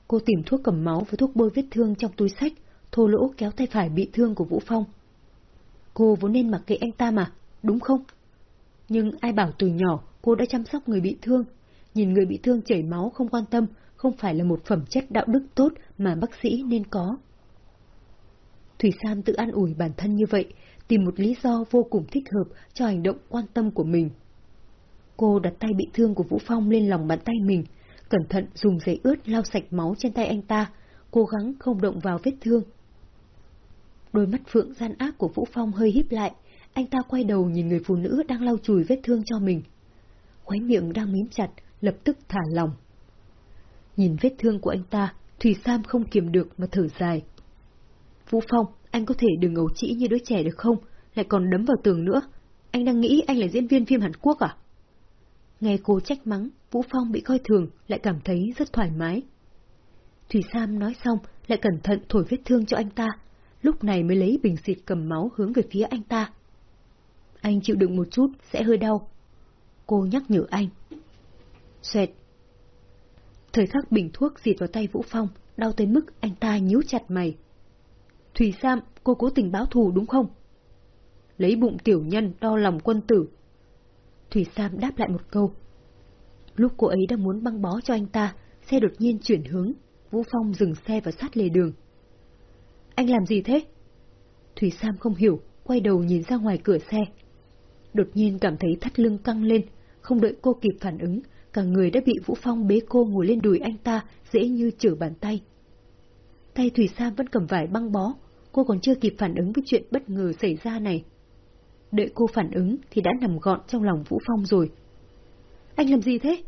Speaker 1: Cô tìm thuốc cầm máu và thuốc bôi vết thương trong túi sách, thô lỗ kéo tay phải bị thương của Vũ Phong. Cô vốn nên mặc kệ anh ta mà, đúng không? Nhưng ai bảo từ nhỏ cô đã chăm sóc người bị thương, nhìn người bị thương chảy máu không quan tâm, không phải là một phẩm chất đạo đức tốt mà bác sĩ nên có. Thủy Sam tự an ủi bản thân như vậy, tìm một lý do vô cùng thích hợp cho hành động quan tâm của mình. Cô đặt tay bị thương của Vũ Phong lên lòng bàn tay mình, cẩn thận dùng giấy ướt lau sạch máu trên tay anh ta, cố gắng không động vào vết thương. Đôi mắt phượng gian ác của Vũ Phong hơi híp lại, anh ta quay đầu nhìn người phụ nữ đang lau chùi vết thương cho mình. Khóe miệng đang mím chặt, lập tức thả lòng. Nhìn vết thương của anh ta, Thùy Sam không kiềm được mà thở dài. Vũ Phong, anh có thể đừng ấu trĩ như đứa trẻ được không? Lại còn đấm vào tường nữa. Anh đang nghĩ anh là diễn viên phim Hàn Quốc à? Nghe cô trách mắng, Vũ Phong bị coi thường, lại cảm thấy rất thoải mái. Thủy Sam nói xong, lại cẩn thận thổi vết thương cho anh ta, lúc này mới lấy bình xịt cầm máu hướng về phía anh ta. Anh chịu đựng một chút, sẽ hơi đau. Cô nhắc nhở anh. Xoẹt. Thời khắc bình thuốc xịt vào tay Vũ Phong, đau tới mức anh ta nhíu chặt mày. Thủy Sam, cô cố tình báo thù đúng không? Lấy bụng tiểu nhân đo lòng quân tử. Thủy Sam đáp lại một câu. Lúc cô ấy đang muốn băng bó cho anh ta, xe đột nhiên chuyển hướng, Vũ Phong dừng xe và sát lề đường. Anh làm gì thế? Thủy Sam không hiểu, quay đầu nhìn ra ngoài cửa xe. Đột nhiên cảm thấy thắt lưng căng lên, không đợi cô kịp phản ứng, cả người đã bị Vũ Phong bế cô ngồi lên đùi anh ta, dễ như trở bàn tay. Tay Thủy Sam vẫn cầm vải băng bó, cô còn chưa kịp phản ứng với chuyện bất ngờ xảy ra này. Đợi cô phản ứng thì đã nằm gọn trong lòng Vũ Phong rồi. Anh làm gì thế?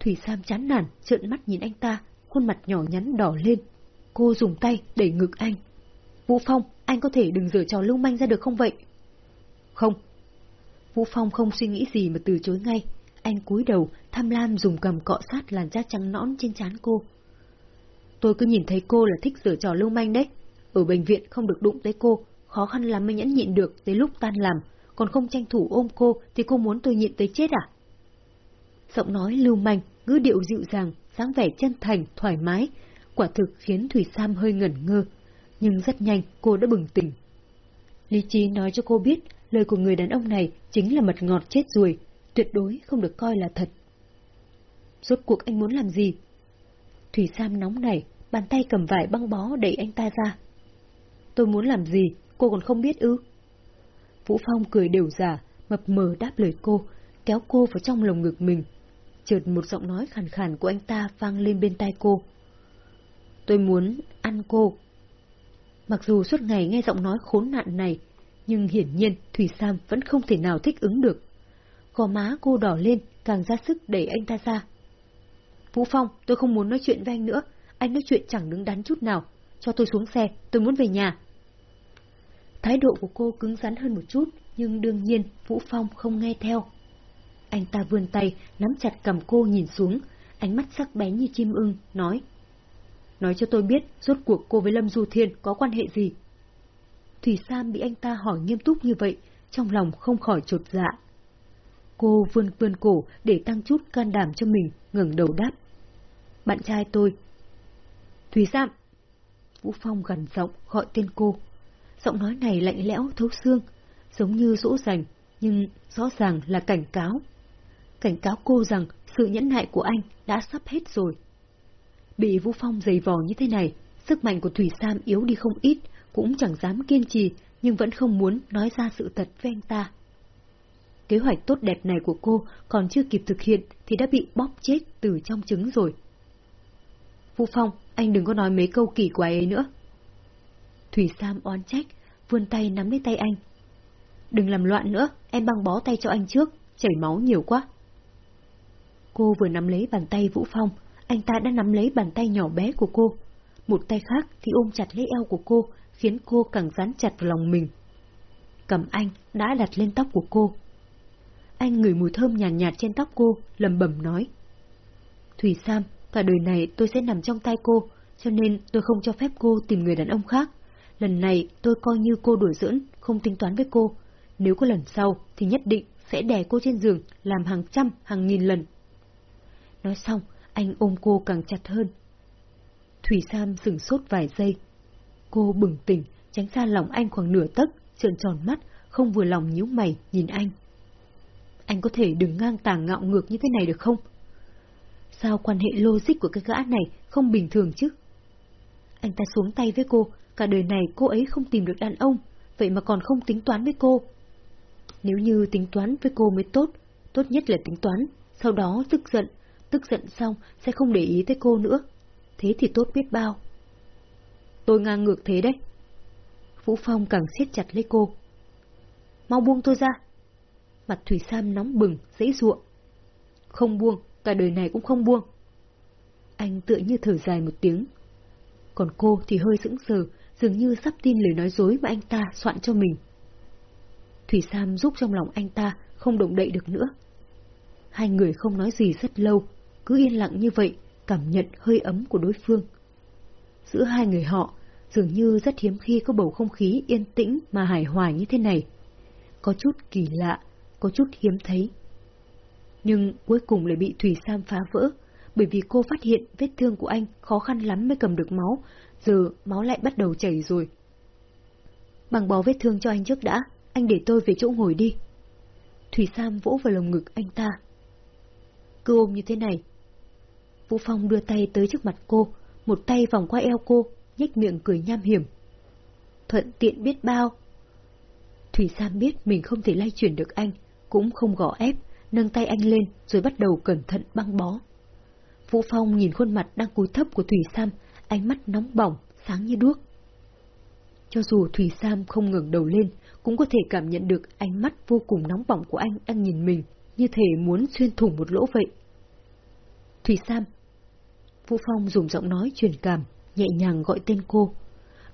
Speaker 1: Thủy Sam chán nản, trợn mắt nhìn anh ta, khuôn mặt nhỏ nhắn đỏ lên. Cô dùng tay đẩy ngực anh. Vũ Phong, anh có thể đừng rửa trò lưu manh ra được không vậy? Không. Vũ Phong không suy nghĩ gì mà từ chối ngay. Anh cúi đầu, tham lam dùng cầm cọ sát làn da trắng nõn trên trán cô. Tôi cứ nhìn thấy cô là thích rửa trò lưu manh đấy. Ở bệnh viện không được đụng tới cô, khó khăn lắm mới nhẫn nhịn được tới lúc tan làm, còn không tranh thủ ôm cô thì cô muốn tôi nhịn tới chết à? Giọng nói lưu manh, ngữ điệu dịu dàng, dáng vẻ chân thành, thoải mái, quả thực khiến Thủy Sam hơi ngẩn ngơ, nhưng rất nhanh cô đã bừng tỉnh. Lý trí nói cho cô biết lời của người đàn ông này chính là mật ngọt chết ruồi, tuyệt đối không được coi là thật. Rốt cuộc anh muốn làm gì? Thủy Sam nóng nảy, bàn tay cầm vải băng bó đẩy anh ta ra. Tôi muốn làm gì, cô còn không biết ư? Vũ Phong cười đều giả, mập mờ đáp lời cô, kéo cô vào trong lồng ngực mình. Chợt một giọng nói khàn khàn của anh ta vang lên bên tai cô. tôi muốn ăn cô. Mặc dù suốt ngày nghe giọng nói khốn nạn này, nhưng hiển nhiên Thủy Sam vẫn không thể nào thích ứng được. Gò má cô đỏ lên, càng ra sức đẩy anh ta ra. Vũ Phong, tôi không muốn nói chuyện với anh nữa, anh nói chuyện chẳng đứng đắn chút nào. Cho tôi xuống xe, tôi muốn về nhà. Thái độ của cô cứng rắn hơn một chút, nhưng đương nhiên Vũ Phong không nghe theo. Anh ta vươn tay, nắm chặt cầm cô nhìn xuống, ánh mắt sắc bén như chim ưng, nói. Nói cho tôi biết, rốt cuộc cô với Lâm Du Thiên có quan hệ gì? Thủy Sam bị anh ta hỏi nghiêm túc như vậy, trong lòng không khỏi trột dạ. Cô vươn vươn cổ để tăng chút can đảm cho mình, ngẩng đầu đáp. Bạn trai tôi. Thủy Sam! Vũ Phong gần giọng gọi tên cô. Giọng nói này lạnh lẽo thấu xương, giống như dỗ dành, nhưng rõ ràng là cảnh cáo. Cảnh cáo cô rằng sự nhẫn nại của anh đã sắp hết rồi. Bị Vũ Phong dày vò như thế này, sức mạnh của Thủy Sam yếu đi không ít, cũng chẳng dám kiên trì, nhưng vẫn không muốn nói ra sự thật với anh ta. Kế hoạch tốt đẹp này của cô còn chưa kịp thực hiện thì đã bị bóp chết từ trong trứng rồi. Vũ Phong, anh đừng có nói mấy câu kỳ quái ấy nữa. Thủy Sam oán trách, vươn tay nắm lấy tay anh. Đừng làm loạn nữa, em băng bó tay cho anh trước, chảy máu nhiều quá. Cô vừa nắm lấy bàn tay Vũ Phong, anh ta đã nắm lấy bàn tay nhỏ bé của cô. Một tay khác thì ôm chặt lấy eo của cô, khiến cô càng dán chặt vào lòng mình. Cầm anh đã đặt lên tóc của cô. Anh ngửi mùi thơm nhàn nhạt, nhạt trên tóc cô, lầm bẩm nói. Thủy Sam, cả đời này tôi sẽ nằm trong tay cô, cho nên tôi không cho phép cô tìm người đàn ông khác. Lần này tôi coi như cô đuổi dưỡng, không tính toán với cô. Nếu có lần sau thì nhất định sẽ đè cô trên giường, làm hàng trăm, hàng nghìn lần. Nói xong, anh ôm cô càng chặt hơn. Thủy Sam sừng sốt vài giây. Cô bừng tỉnh, tránh xa lòng anh khoảng nửa tấc, trợn tròn mắt, không vừa lòng nhíu mày, nhìn anh. Anh có thể đừng ngang tàng ngạo ngược như thế này được không? Sao quan hệ logic của cái gã này không bình thường chứ? Anh ta xuống tay với cô, cả đời này cô ấy không tìm được đàn ông, vậy mà còn không tính toán với cô. Nếu như tính toán với cô mới tốt, tốt nhất là tính toán, sau đó tức giận, tức giận xong sẽ không để ý tới cô nữa. Thế thì tốt biết bao. Tôi ngang ngược thế đấy. Vũ Phong càng siết chặt lấy cô. Mau buông tôi ra. Mặt Thủy Sam nóng bừng, dễ ruộng. Không buông, cả đời này cũng không buông. Anh tựa như thở dài một tiếng. Còn cô thì hơi sững sờ, dường như sắp tin lời nói dối mà anh ta soạn cho mình. Thủy Sam giúp trong lòng anh ta không động đậy được nữa. Hai người không nói gì rất lâu, cứ yên lặng như vậy, cảm nhận hơi ấm của đối phương. Giữa hai người họ, dường như rất hiếm khi có bầu không khí yên tĩnh mà hài hòa như thế này. Có chút kỳ lạ, có chút hiếm thấy. Nhưng cuối cùng lại bị Thủy Sam phá vỡ, bởi vì cô phát hiện vết thương của anh khó khăn lắm mới cầm được máu, giờ máu lại bắt đầu chảy rồi. Bằng bó vết thương cho anh trước đã, anh để tôi về chỗ ngồi đi. Thủy Sam vỗ vào lồng ngực anh ta. Cứ ôm như thế này. Vũ Phong đưa tay tới trước mặt cô, một tay vòng qua eo cô, nhếch miệng cười nham hiểm. Thuận tiện biết bao. Thủy Sam biết mình không thể lay chuyển được anh, cũng không gõ ép, nâng tay anh lên rồi bắt đầu cẩn thận băng bó. Vũ Phong nhìn khuôn mặt đang cúi thấp của Thủy Sam, ánh mắt nóng bỏng, sáng như đuốc. Cho dù Thủy Sam không ngẩng đầu lên, cũng có thể cảm nhận được ánh mắt vô cùng nóng bỏng của anh đang nhìn mình, như thể muốn xuyên thủng một lỗ vậy. Thủy Sam. Vũ Phong dùng giọng nói truyền cảm, nhẹ nhàng gọi tên cô.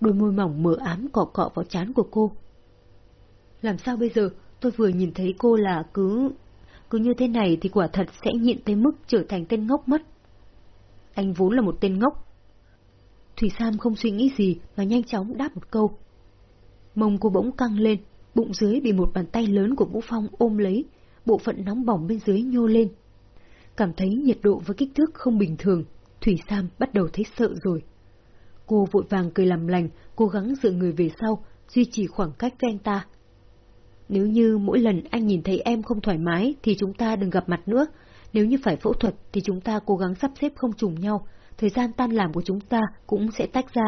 Speaker 1: Đôi môi mỏng mờ ám cọ cọ vào trán của cô. Làm sao bây giờ, tôi vừa nhìn thấy cô là cứ... Cứ như thế này thì quả thật sẽ nhịn tới mức trở thành tên ngốc mất. Anh vốn là một tên ngốc. Thủy Sam không suy nghĩ gì mà nhanh chóng đáp một câu. Mông cô bỗng căng lên, bụng dưới bị một bàn tay lớn của Vũ Phong ôm lấy, bộ phận nóng bỏng bên dưới nhô lên. Cảm thấy nhiệt độ và kích thước không bình thường, Thủy Sam bắt đầu thấy sợ rồi. Cô vội vàng cười làm lành, cố gắng dựa người về sau, duy trì khoảng cách với anh ta. Nếu như mỗi lần anh nhìn thấy em không thoải mái thì chúng ta đừng gặp mặt nữa. Nếu như phải phẫu thuật thì chúng ta cố gắng sắp xếp không trùng nhau, thời gian tan làm của chúng ta cũng sẽ tách ra.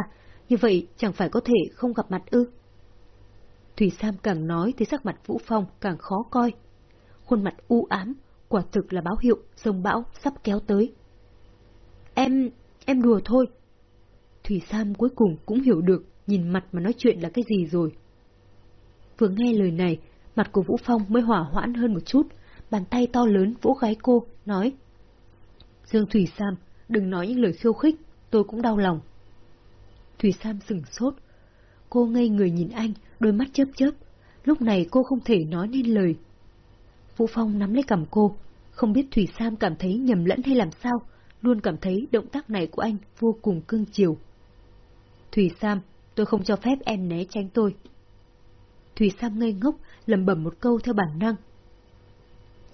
Speaker 1: Như vậy chẳng phải có thể không gặp mặt ư. Thủy Sam càng nói thì sắc mặt Vũ Phong càng khó coi. Khuôn mặt u ám, quả thực là báo hiệu sông bão sắp kéo tới. Em, em đùa thôi. Thủy Sam cuối cùng cũng hiểu được nhìn mặt mà nói chuyện là cái gì rồi. Vừa nghe lời này, mặt của Vũ Phong mới hỏa hoãn hơn một chút, bàn tay to lớn vỗ gáy cô, nói. Dương Thủy Sam, đừng nói những lời khiêu khích, tôi cũng đau lòng. Thủy Sam sừng sốt. Cô ngây người nhìn anh, đôi mắt chớp chớp. Lúc này cô không thể nói nên lời. Vũ Phong nắm lấy cầm cô, không biết Thủy Sam cảm thấy nhầm lẫn hay làm sao, luôn cảm thấy động tác này của anh vô cùng cưng chiều. Thủy Sam, tôi không cho phép em né tránh tôi. Thủy Sam ngây ngốc, lầm bẩm một câu theo bản năng.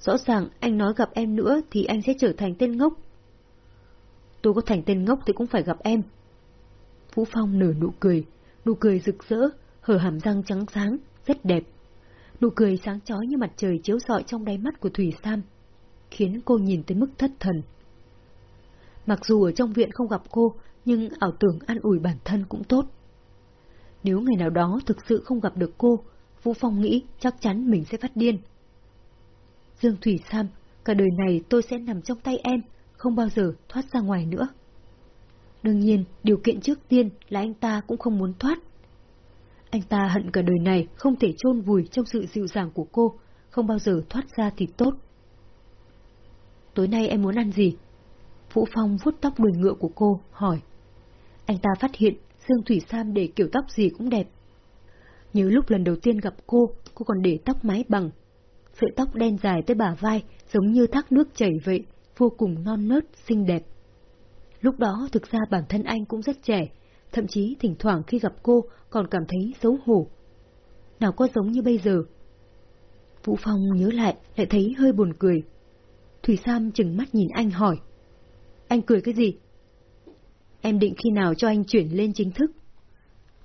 Speaker 1: Rõ ràng anh nói gặp em nữa thì anh sẽ trở thành tên ngốc. Tôi có thành tên ngốc thì cũng phải gặp em. Vũ Phong nở nụ cười, nụ cười rực rỡ, hở hàm răng trắng sáng, rất đẹp. Nụ cười sáng chói như mặt trời chiếu rọi trong đáy mắt của Thủy Sam, khiến cô nhìn tới mức thất thần. Mặc dù ở trong viện không gặp cô, nhưng ảo tưởng an ủi bản thân cũng tốt. Nếu ngày nào đó thực sự không gặp được cô, Vũ Phong nghĩ chắc chắn mình sẽ phát điên. Dương Thủy Sam, cả đời này tôi sẽ nằm trong tay em, không bao giờ thoát ra ngoài nữa. Đương nhiên, điều kiện trước tiên là anh ta cũng không muốn thoát. Anh ta hận cả đời này không thể chôn vùi trong sự dịu dàng của cô, không bao giờ thoát ra thì tốt. Tối nay em muốn ăn gì? Vũ Phong vuốt tóc đuôi ngựa của cô, hỏi. Anh ta phát hiện Dương Thủy Sam để kiểu tóc gì cũng đẹp. Nhớ lúc lần đầu tiên gặp cô, cô còn để tóc mái bằng. Sợi tóc đen dài tới bả vai, giống như thác nước chảy vậy, vô cùng non nớt, xinh đẹp. Lúc đó thực ra bản thân anh cũng rất trẻ, thậm chí thỉnh thoảng khi gặp cô còn cảm thấy xấu hổ. Nào có giống như bây giờ. Vũ Phong nhớ lại, lại thấy hơi buồn cười. Thủy Sam chừng mắt nhìn anh hỏi. Anh cười cái gì? Em định khi nào cho anh chuyển lên chính thức?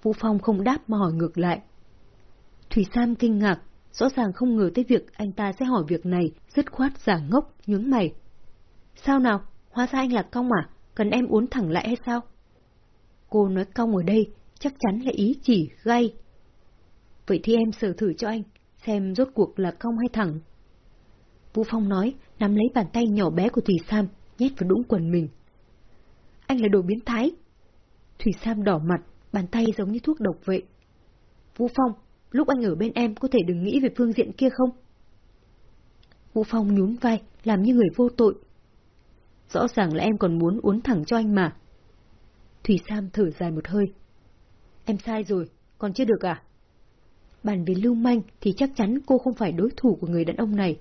Speaker 1: Vũ Phong không đáp mà hỏi ngược lại. Thủy Sam kinh ngạc, rõ ràng không ngờ tới việc anh ta sẽ hỏi việc này, dứt khoát giả ngốc, nhướng mày. Sao nào? Hóa ra anh là cong à? Cần em uốn thẳng lại hay sao? Cô nói cong ở đây, chắc chắn là ý chỉ, gay. Vậy thì em sờ thử cho anh, xem rốt cuộc là cong hay thẳng. Vũ Phong nói, nắm lấy bàn tay nhỏ bé của Thủy Sam, nhét vào đũng quần mình. Anh là đồ biến thái. Thủy Sam đỏ mặt, bàn tay giống như thuốc độc vậy. Vũ Phong, lúc anh ở bên em có thể đừng nghĩ về phương diện kia không? Vũ Phong nhún vai, làm như người vô tội. Rõ ràng là em còn muốn uốn thẳng cho anh mà. Thủy Sam thở dài một hơi. Em sai rồi, còn chưa được à? Bàn về lưu manh thì chắc chắn cô không phải đối thủ của người đàn ông này.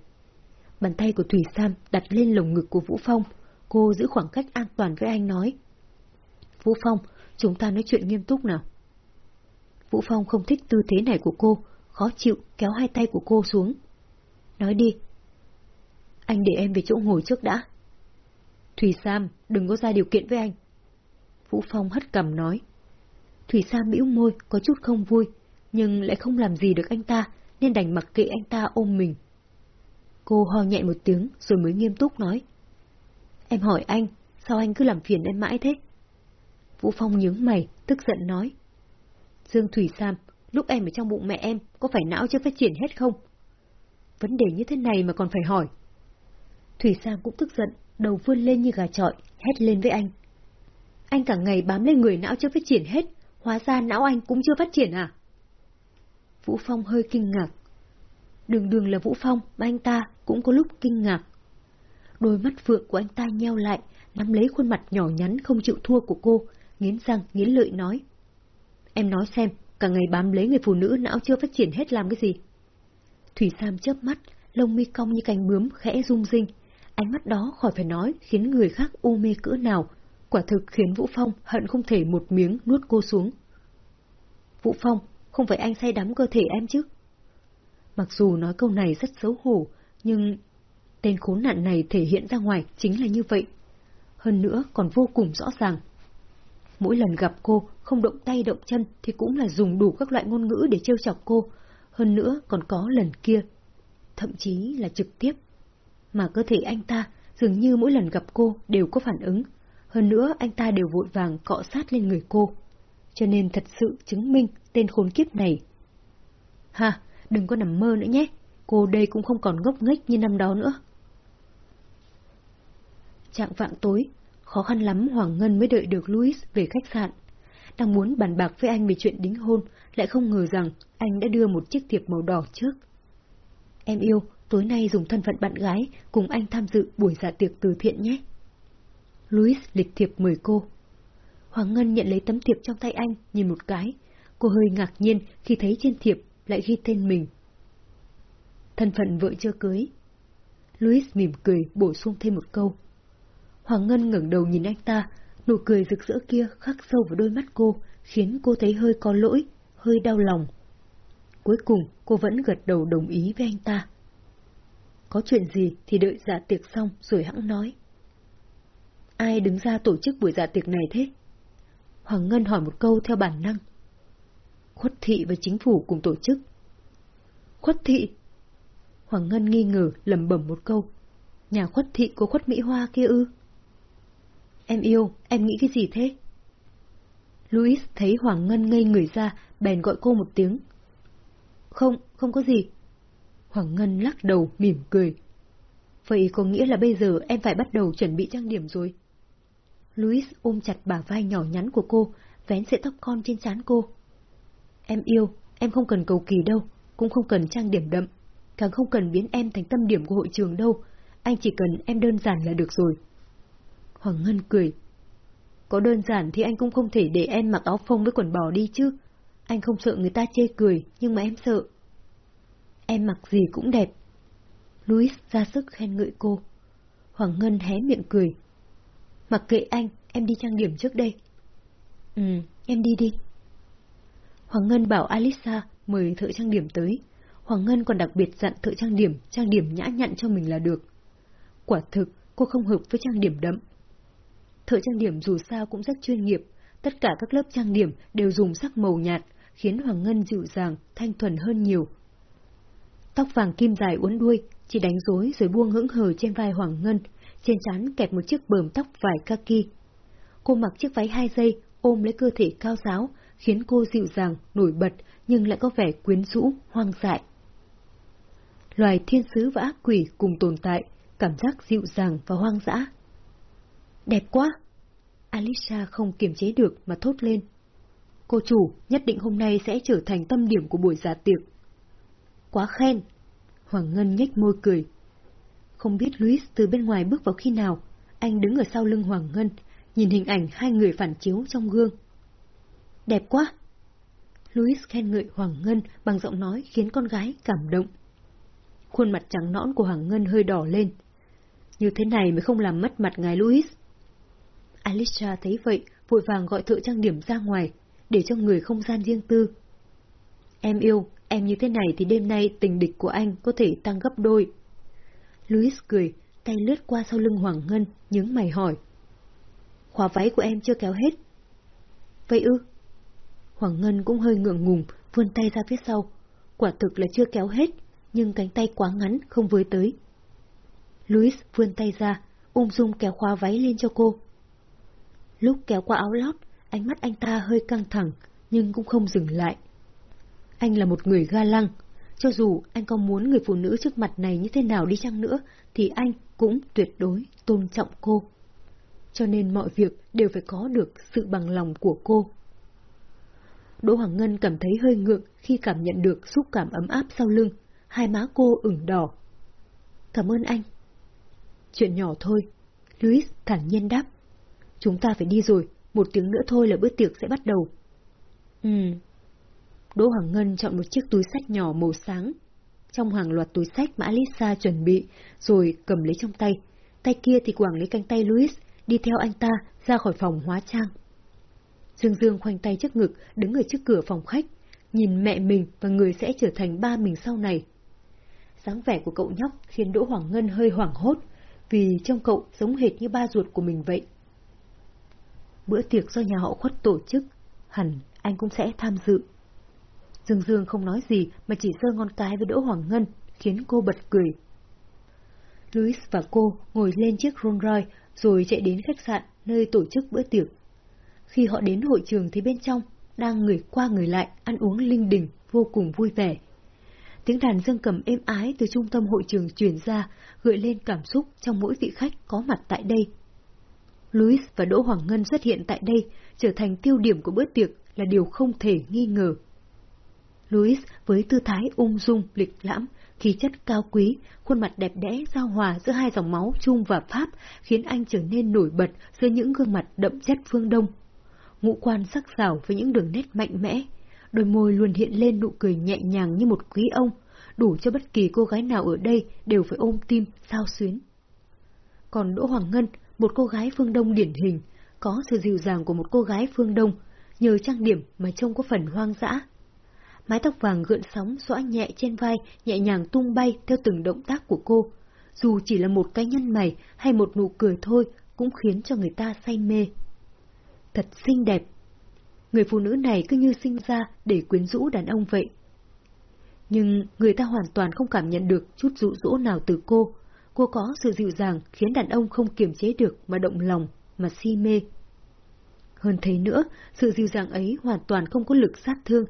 Speaker 1: Bàn tay của Thủy Sam đặt lên lồng ngực của Vũ Phong, cô giữ khoảng cách an toàn với anh nói. Vũ Phong, chúng ta nói chuyện nghiêm túc nào. Vũ Phong không thích tư thế này của cô, khó chịu kéo hai tay của cô xuống. Nói đi. Anh để em về chỗ ngồi trước đã. Thủy Sam, đừng có ra điều kiện với anh. Vũ Phong hất cầm nói. Thủy Sam bĩu môi, có chút không vui, nhưng lại không làm gì được anh ta, nên đành mặc kệ anh ta ôm mình. Cô ho nhẹ một tiếng rồi mới nghiêm túc nói. Em hỏi anh, sao anh cứ làm phiền em mãi thế? Vũ Phong nhướng mày, tức giận nói. Dương Thủy Sam, lúc em ở trong bụng mẹ em, có phải não chưa phát triển hết không? Vấn đề như thế này mà còn phải hỏi. Thủy Sam cũng tức giận, đầu vươn lên như gà trọi, hét lên với anh. Anh cả ngày bám lên người não chưa phát triển hết, hóa ra não anh cũng chưa phát triển à? Vũ Phong hơi kinh ngạc. Đường đường là Vũ Phong mà anh ta cũng có lúc kinh ngạc. Đôi mắt phượng của anh ta nheo lại, nắm lấy khuôn mặt nhỏ nhắn không chịu thua của cô, nghiến răng, nghiến lợi nói. Em nói xem, cả ngày bám lấy người phụ nữ não chưa phát triển hết làm cái gì? Thủy Sam chớp mắt, lông mi cong như cánh bướm khẽ rung rinh. Ánh mắt đó khỏi phải nói khiến người khác u mê cỡ nào, quả thực khiến Vũ Phong hận không thể một miếng nuốt cô xuống. Vũ Phong, không phải anh say đắm cơ thể em chứ? Mặc dù nói câu này rất xấu hổ, nhưng tên khốn nạn này thể hiện ra ngoài chính là như vậy. Hơn nữa còn vô cùng rõ ràng. Mỗi lần gặp cô, không động tay động chân thì cũng là dùng đủ các loại ngôn ngữ để trêu chọc cô. Hơn nữa còn có lần kia. Thậm chí là trực tiếp. Mà cơ thể anh ta dường như mỗi lần gặp cô đều có phản ứng. Hơn nữa anh ta đều vội vàng cọ sát lên người cô. Cho nên thật sự chứng minh tên khốn kiếp này. Ha, đừng có nằm mơ nữa nhé. Cô đây cũng không còn ngốc nghếch như năm đó nữa. Trạng vạng tối, khó khăn lắm Hoàng Ngân mới đợi được Louis về khách sạn đang muốn bàn bạc với anh về chuyện đính hôn, lại không ngờ rằng anh đã đưa một chiếc thiệp màu đỏ trước. Em yêu, tối nay dùng thân phận bạn gái cùng anh tham dự buổi dạ tiệc từ thiện nhé. Louis lịch thiệp mời cô. Hoàng Ngân nhận lấy tấm thiệp trong tay anh, nhìn một cái. Cô hơi ngạc nhiên khi thấy trên thiệp lại ghi tên mình. Thân phận vợ chưa cưới. Louis mỉm cười bổ sung thêm một câu. Hoàng Ngân ngẩng đầu nhìn anh ta, nụ cười rực rỡ kia khắc sâu vào đôi mắt cô, khiến cô thấy hơi có lỗi, hơi đau lòng. Cuối cùng, cô vẫn gật đầu đồng ý với anh ta. Có chuyện gì thì đợi dạ tiệc xong rồi hãng nói. Ai đứng ra tổ chức buổi dạ tiệc này thế? Hoàng Ngân hỏi một câu theo bản năng. Khuất thị và chính phủ cùng tổ chức. Khuất thị? Hoàng Ngân nghi ngờ lầm bẩm một câu. Nhà khuất thị của khuất Mỹ Hoa kia ư? Em yêu, em nghĩ cái gì thế? Louis thấy Hoàng Ngân ngây người ra, bèn gọi cô một tiếng. Không, không có gì. Hoàng Ngân lắc đầu, mỉm cười. Vậy có nghĩa là bây giờ em phải bắt đầu chuẩn bị trang điểm rồi. Louis ôm chặt bả vai nhỏ nhắn của cô, vén sợi tóc con trên trán cô. Em yêu, em không cần cầu kỳ đâu, cũng không cần trang điểm đậm, càng không cần biến em thành tâm điểm của hội trường đâu, anh chỉ cần em đơn giản là được rồi. Hoàng Ngân cười. Có đơn giản thì anh cũng không thể để em mặc áo phông với quần bò đi chứ. Anh không sợ người ta chê cười, nhưng mà em sợ. Em mặc gì cũng đẹp. Louis ra sức khen ngợi cô. Hoàng Ngân hé miệng cười. Mặc kệ anh, em đi trang điểm trước đây. Ừ, em đi đi. Hoàng Ngân bảo Alisa mời thợ trang điểm tới. Hoàng Ngân còn đặc biệt dặn thợ trang điểm, trang điểm nhã nhặn cho mình là được. Quả thực, cô không hợp với trang điểm đậm. Thợ trang điểm dù sao cũng rất chuyên nghiệp, tất cả các lớp trang điểm đều dùng sắc màu nhạt, khiến Hoàng Ngân dịu dàng, thanh thuần hơn nhiều. Tóc vàng kim dài uốn đuôi, chỉ đánh rối rồi buông hững hờ trên vai Hoàng Ngân, trên trán kẹp một chiếc bờm tóc vải kaki. Cô mặc chiếc váy hai dây, ôm lấy cơ thể cao giáo, khiến cô dịu dàng, nổi bật, nhưng lại có vẻ quyến rũ, hoang dại. Loài thiên sứ và ác quỷ cùng tồn tại, cảm giác dịu dàng và hoang dã. Đẹp quá! Alisa không kiềm chế được mà thốt lên. Cô chủ nhất định hôm nay sẽ trở thành tâm điểm của buổi giả tiệc. Quá khen! Hoàng Ngân nhếch môi cười. Không biết Luis từ bên ngoài bước vào khi nào, anh đứng ở sau lưng Hoàng Ngân, nhìn hình ảnh hai người phản chiếu trong gương. Đẹp quá! Luis khen ngợi Hoàng Ngân bằng giọng nói khiến con gái cảm động. Khuôn mặt trắng nõn của Hoàng Ngân hơi đỏ lên. Như thế này mới không làm mất mặt ngài Luis. Alicia thấy vậy, vội vàng gọi thợ trang điểm ra ngoài, để cho người không gian riêng tư. Em yêu, em như thế này thì đêm nay tình địch của anh có thể tăng gấp đôi. Louis cười, tay lướt qua sau lưng Hoàng Ngân, nhướng mày hỏi. Khóa váy của em chưa kéo hết. Vậy ư? Hoàng Ngân cũng hơi ngượng ngùng, vươn tay ra phía sau. Quả thực là chưa kéo hết, nhưng cánh tay quá ngắn, không với tới. Louis vươn tay ra, ung dung kéo khóa váy lên cho cô. Lúc kéo qua áo lót, ánh mắt anh ta hơi căng thẳng, nhưng cũng không dừng lại. Anh là một người ga lăng, cho dù anh có muốn người phụ nữ trước mặt này như thế nào đi chăng nữa, thì anh cũng tuyệt đối tôn trọng cô. Cho nên mọi việc đều phải có được sự bằng lòng của cô. Đỗ Hoàng Ngân cảm thấy hơi ngượng khi cảm nhận được xúc cảm ấm áp sau lưng, hai má cô ửng đỏ. Cảm ơn anh. Chuyện nhỏ thôi, Louis thản nhiên đáp. Chúng ta phải đi rồi, một tiếng nữa thôi là bữa tiệc sẽ bắt đầu. Ừ. Đỗ Hoàng Ngân chọn một chiếc túi sách nhỏ màu sáng. Trong hàng loạt túi sách mà Alisa chuẩn bị, rồi cầm lấy trong tay. Tay kia thì quảng lấy cánh tay Louis, đi theo anh ta ra khỏi phòng hóa trang. Dương Dương khoanh tay trước ngực, đứng ở trước cửa phòng khách, nhìn mẹ mình và người sẽ trở thành ba mình sau này. dáng vẻ của cậu nhóc khiến Đỗ Hoàng Ngân hơi hoảng hốt, vì trong cậu giống hệt như ba ruột của mình vậy. Bữa tiệc do nhà họ khuất tổ chức, hẳn anh cũng sẽ tham dự. Dương Dương không nói gì mà chỉ giơ ngón cái với Đỗ Hoàng Ngân, khiến cô bật cười. Louis và cô ngồi lên chiếc Rolls Royce rồi chạy đến khách sạn nơi tổ chức bữa tiệc. Khi họ đến hội trường thì bên trong đang người qua người lại ăn uống linh đình vô cùng vui vẻ. Tiếng đàn dương cầm êm ái từ trung tâm hội trường truyền ra, gợi lên cảm xúc trong mỗi vị khách có mặt tại đây. Louis và Đỗ Hoàng Ngân xuất hiện tại đây, trở thành tiêu điểm của bữa tiệc là điều không thể nghi ngờ. Louis với tư thái ung dung, lịch lãm, khí chất cao quý, khuôn mặt đẹp đẽ giao hòa giữa hai dòng máu Trung và Pháp khiến anh trở nên nổi bật giữa những gương mặt đậm chất phương Đông. Ngũ quan sắc sảo với những đường nét mạnh mẽ, đôi môi luôn hiện lên nụ cười nhẹ nhàng như một quý ông, đủ cho bất kỳ cô gái nào ở đây đều phải ôm tim, sao xuyến. Còn Đỗ Hoàng Ngân, một cô gái phương Đông điển hình, có sự dịu dàng của một cô gái phương Đông, nhờ trang điểm mà trông có phần hoang dã. Mái tóc vàng gợn sóng xõa nhẹ trên vai, nhẹ nhàng tung bay theo từng động tác của cô. Dù chỉ là một cái nhân mày hay một nụ cười thôi cũng khiến cho người ta say mê. Thật xinh đẹp. Người phụ nữ này cứ như sinh ra để quyến rũ đàn ông vậy. Nhưng người ta hoàn toàn không cảm nhận được chút rụ rỗ nào từ cô. Cô có sự dịu dàng khiến đàn ông không kiềm chế được mà động lòng, mà si mê. Hơn thế nữa, sự dịu dàng ấy hoàn toàn không có lực sát thương,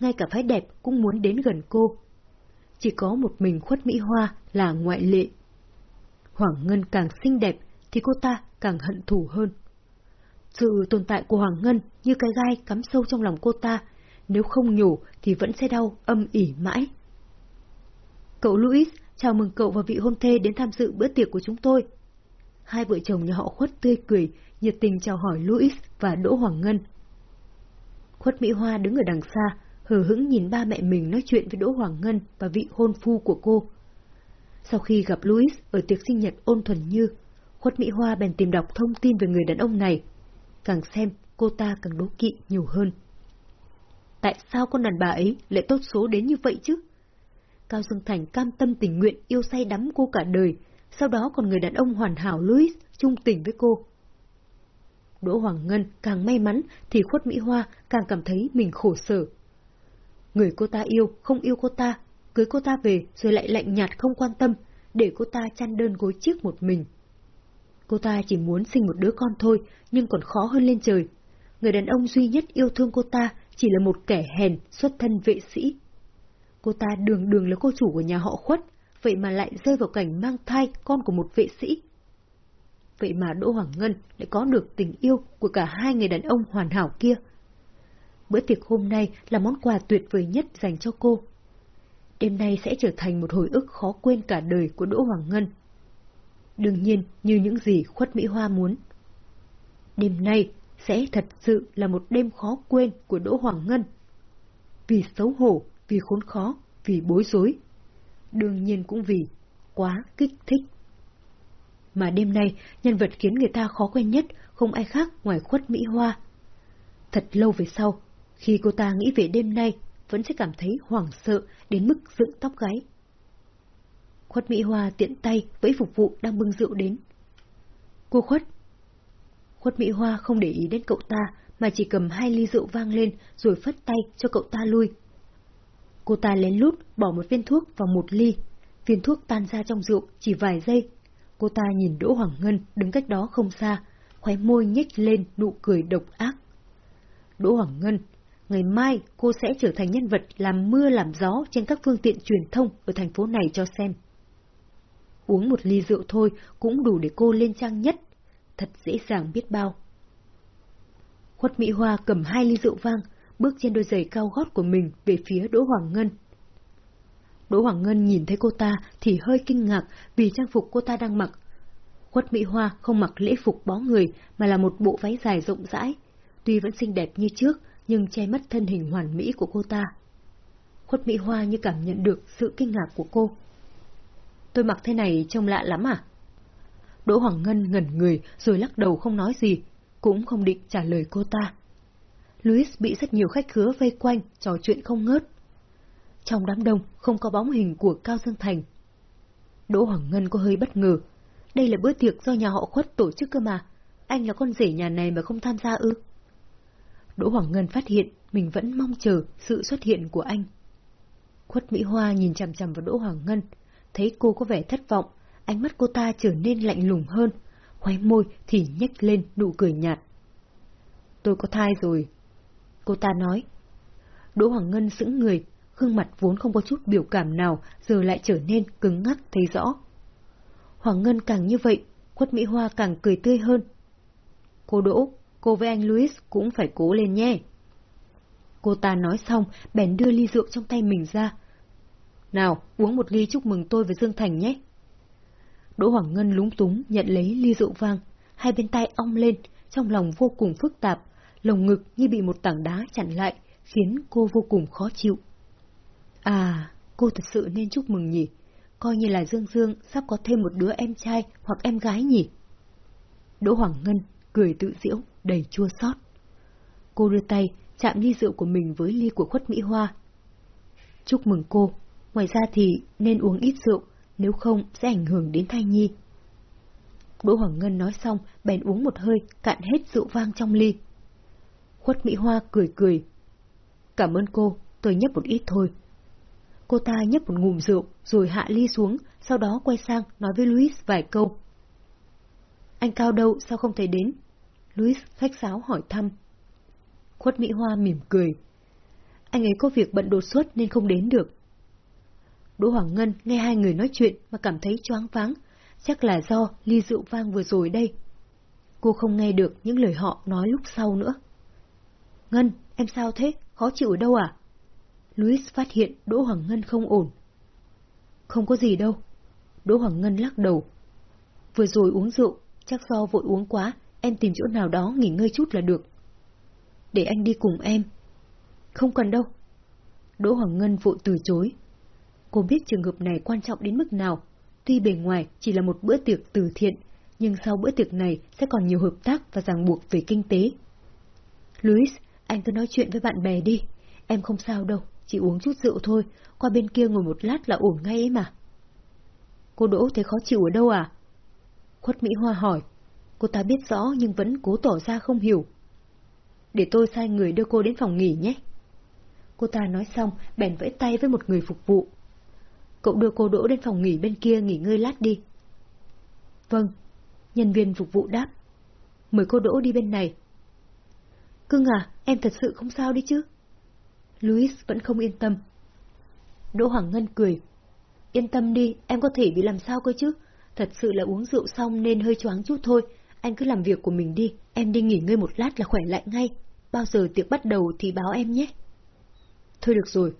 Speaker 1: ngay cả phái đẹp cũng muốn đến gần cô. Chỉ có một mình khuất Mỹ Hoa là ngoại lệ. Hoàng Ngân càng xinh đẹp thì cô ta càng hận thù hơn. Sự tồn tại của Hoàng Ngân như cái gai cắm sâu trong lòng cô ta, nếu không nhổ thì vẫn sẽ đau âm ỉ mãi. Cậu Louis, chào mừng cậu và vị hôn thê đến tham dự bữa tiệc của chúng tôi. Hai vợ chồng nhà họ khuất tươi cười, nhiệt tình chào hỏi Louis và Đỗ Hoàng Ngân. Khuất Mỹ Hoa đứng ở đằng xa, hờ hững nhìn ba mẹ mình nói chuyện với Đỗ Hoàng Ngân và vị hôn phu của cô. Sau khi gặp Louis ở tiệc sinh nhật ôn thuần như, Khuất Mỹ Hoa bèn tìm đọc thông tin về người đàn ông này. Càng xem, cô ta càng đố kỵ nhiều hơn. Tại sao con đàn bà ấy lại tốt số đến như vậy chứ? Cao Dương Thành cam tâm tình nguyện yêu say đắm cô cả đời, sau đó còn người đàn ông hoàn hảo Louis chung tình với cô. Đỗ Hoàng Ngân càng may mắn thì khuất Mỹ Hoa càng cảm thấy mình khổ sở. Người cô ta yêu không yêu cô ta, cưới cô ta về rồi lại lạnh nhạt không quan tâm, để cô ta chăn đơn gối chiếc một mình. Cô ta chỉ muốn sinh một đứa con thôi, nhưng còn khó hơn lên trời. Người đàn ông duy nhất yêu thương cô ta chỉ là một kẻ hèn xuất thân vệ sĩ. Cô ta đường đường là cô chủ của nhà họ khuất, vậy mà lại rơi vào cảnh mang thai con của một vệ sĩ. Vậy mà Đỗ Hoàng Ngân lại có được tình yêu của cả hai người đàn ông hoàn hảo kia. Bữa tiệc hôm nay là món quà tuyệt vời nhất dành cho cô. Đêm nay sẽ trở thành một hồi ức khó quên cả đời của Đỗ Hoàng Ngân. Đương nhiên như những gì khuất Mỹ Hoa muốn. Đêm nay sẽ thật sự là một đêm khó quên của Đỗ Hoàng Ngân. Vì xấu hổ, vì khốn khó, vì bối rối. Đương nhiên cũng vì quá kích thích. Mà đêm nay, nhân vật khiến người ta khó quen nhất không ai khác ngoài khuất Mỹ Hoa. Thật lâu về sau, khi cô ta nghĩ về đêm nay, vẫn sẽ cảm thấy hoảng sợ đến mức dựng tóc gáy. Khuất Mỹ Hoa tiện tay với phục vụ đang bưng rượu đến. Cô Khuất. Khuất Mỹ Hoa không để ý đến cậu ta, mà chỉ cầm hai ly rượu vang lên rồi phất tay cho cậu ta lui. Cô ta lén lút bỏ một viên thuốc vào một ly. Viên thuốc tan ra trong rượu chỉ vài giây. Cô ta nhìn Đỗ Hoàng Ngân đứng cách đó không xa, khóe môi nhếch lên nụ cười độc ác. Đỗ Hoàng Ngân, ngày mai cô sẽ trở thành nhân vật làm mưa làm gió trên các phương tiện truyền thông ở thành phố này cho xem. Uống một ly rượu thôi cũng đủ để cô lên trang nhất, thật dễ dàng biết bao. Khuất Mỹ Hoa cầm hai ly rượu vang, bước trên đôi giày cao gót của mình về phía Đỗ Hoàng Ngân. Đỗ Hoàng Ngân nhìn thấy cô ta thì hơi kinh ngạc vì trang phục cô ta đang mặc. Quất Mỹ Hoa không mặc lễ phục bó người mà là một bộ váy dài rộng rãi, tuy vẫn xinh đẹp như trước nhưng che mất thân hình hoàn mỹ của cô ta. Khuất Mỹ Hoa như cảm nhận được sự kinh ngạc của cô. Tôi mặc thế này trông lạ lắm à? Đỗ Hoàng Ngân ngẩn người rồi lắc đầu không nói gì, cũng không định trả lời cô ta. Louis bị rất nhiều khách khứa vây quanh, trò chuyện không ngớt. Trong đám đông không có bóng hình của Cao Dương Thành. Đỗ Hoàng Ngân có hơi bất ngờ. Đây là bữa tiệc do nhà họ khuất tổ chức cơ mà. Anh là con rể nhà này mà không tham gia ư? Đỗ Hoàng Ngân phát hiện mình vẫn mong chờ sự xuất hiện của anh. Khuất Mỹ Hoa nhìn chằm chằm vào Đỗ Hoàng Ngân, thấy cô có vẻ thất vọng, ánh mắt cô ta trở nên lạnh lùng hơn, khóe môi thì nhếch lên nụ cười nhạt. Tôi có thai rồi. Cô ta nói. Đỗ Hoàng Ngân sững người, gương mặt vốn không có chút biểu cảm nào, giờ lại trở nên cứng ngắc thấy rõ. Hoàng Ngân càng như vậy, khuất Mỹ Hoa càng cười tươi hơn. Cô Đỗ, cô với anh Louis cũng phải cố lên nhé. Cô ta nói xong, bèn đưa ly rượu trong tay mình ra. Nào, uống một ly chúc mừng tôi với Dương Thành nhé. Đỗ Hoàng Ngân lúng túng nhận lấy ly rượu vang, hai bên tay ong lên, trong lòng vô cùng phức tạp, lồng ngực như bị một tảng đá chặn lại, khiến cô vô cùng khó chịu. À, cô thật sự nên chúc mừng nhỉ, coi như là Dương Dương sắp có thêm một đứa em trai hoặc em gái nhỉ. Đỗ Hoàng Ngân cười tự diễu, đầy chua xót. Cô đưa tay, chạm ly rượu của mình với ly của khuất Mỹ Hoa. Chúc mừng cô, ngoài ra thì nên uống ít rượu, nếu không sẽ ảnh hưởng đến thai nhi. Đỗ Hoàng Ngân nói xong, bèn uống một hơi, cạn hết rượu vang trong ly. Khuất Mỹ Hoa cười cười. Cảm ơn cô, tôi nhấp một ít thôi. Cô ta nhấp một ngụm rượu, rồi hạ ly xuống, sau đó quay sang nói với Luis vài câu. Anh Cao đâu, sao không thấy đến? Luis khách sáo hỏi thăm. Khuất Mỹ Hoa mỉm cười. Anh ấy có việc bận đột xuất nên không đến được. Đỗ Hoàng Ngân nghe hai người nói chuyện mà cảm thấy choáng váng, chắc là do ly rượu vang vừa rồi đây. Cô không nghe được những lời họ nói lúc sau nữa. Ngân, em sao thế? Khó chịu ở đâu à? Louis phát hiện Đỗ Hoàng Ngân không ổn. Không có gì đâu. Đỗ Hoàng Ngân lắc đầu. Vừa rồi uống rượu, chắc do vội uống quá, em tìm chỗ nào đó nghỉ ngơi chút là được. Để anh đi cùng em. Không cần đâu. Đỗ Hoàng Ngân vội từ chối. Cô biết trường hợp này quan trọng đến mức nào. Tuy bề ngoài chỉ là một bữa tiệc từ thiện, nhưng sau bữa tiệc này sẽ còn nhiều hợp tác và ràng buộc về kinh tế. Louis, anh cứ nói chuyện với bạn bè đi. Em không sao đâu, chỉ uống chút rượu thôi, qua bên kia ngồi một lát là ổn ngay ấy mà. Cô Đỗ thấy khó chịu ở đâu à? Khuất Mỹ Hoa hỏi. Cô ta biết rõ nhưng vẫn cố tỏ ra không hiểu. Để tôi sai người đưa cô đến phòng nghỉ nhé. Cô ta nói xong, bèn vẫy tay với một người phục vụ. Cậu đưa cô Đỗ đến phòng nghỉ bên kia nghỉ ngơi lát đi. Vâng, nhân viên phục vụ đáp. Mời cô Đỗ đi bên này. Cưng à, em thật sự không sao đi chứ? Louis vẫn không yên tâm. Đỗ Hoàng Ngân cười. Yên tâm đi, em có thể bị làm sao cơ chứ? Thật sự là uống rượu xong nên hơi choáng chút thôi. Anh cứ làm việc của mình đi, em đi nghỉ ngơi một lát là khỏe lại ngay. Bao giờ tiệc bắt đầu thì báo em nhé. Thôi được rồi.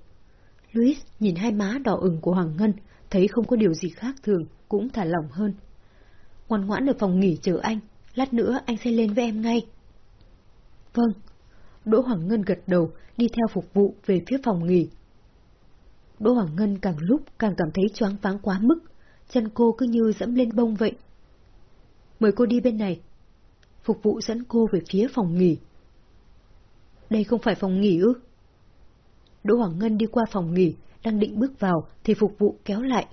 Speaker 1: Louis nhìn hai má đỏ ửng của Hoàng Ngân, thấy không có điều gì khác thường, cũng thả lỏng hơn. Ngoan ngoãn ở phòng nghỉ chờ anh, lát nữa anh sẽ lên với em ngay. Vâng. Đỗ Hoàng Ngân gật đầu, đi theo phục vụ về phía phòng nghỉ. Đỗ Hoàng Ngân càng lúc càng cảm thấy choáng váng quá mức, chân cô cứ như dẫm lên bông vậy. Mời cô đi bên này. Phục vụ dẫn cô về phía phòng nghỉ. Đây không phải phòng nghỉ ư? Đỗ Hoàng Ngân đi qua phòng nghỉ, đang định bước vào thì phục vụ kéo lại.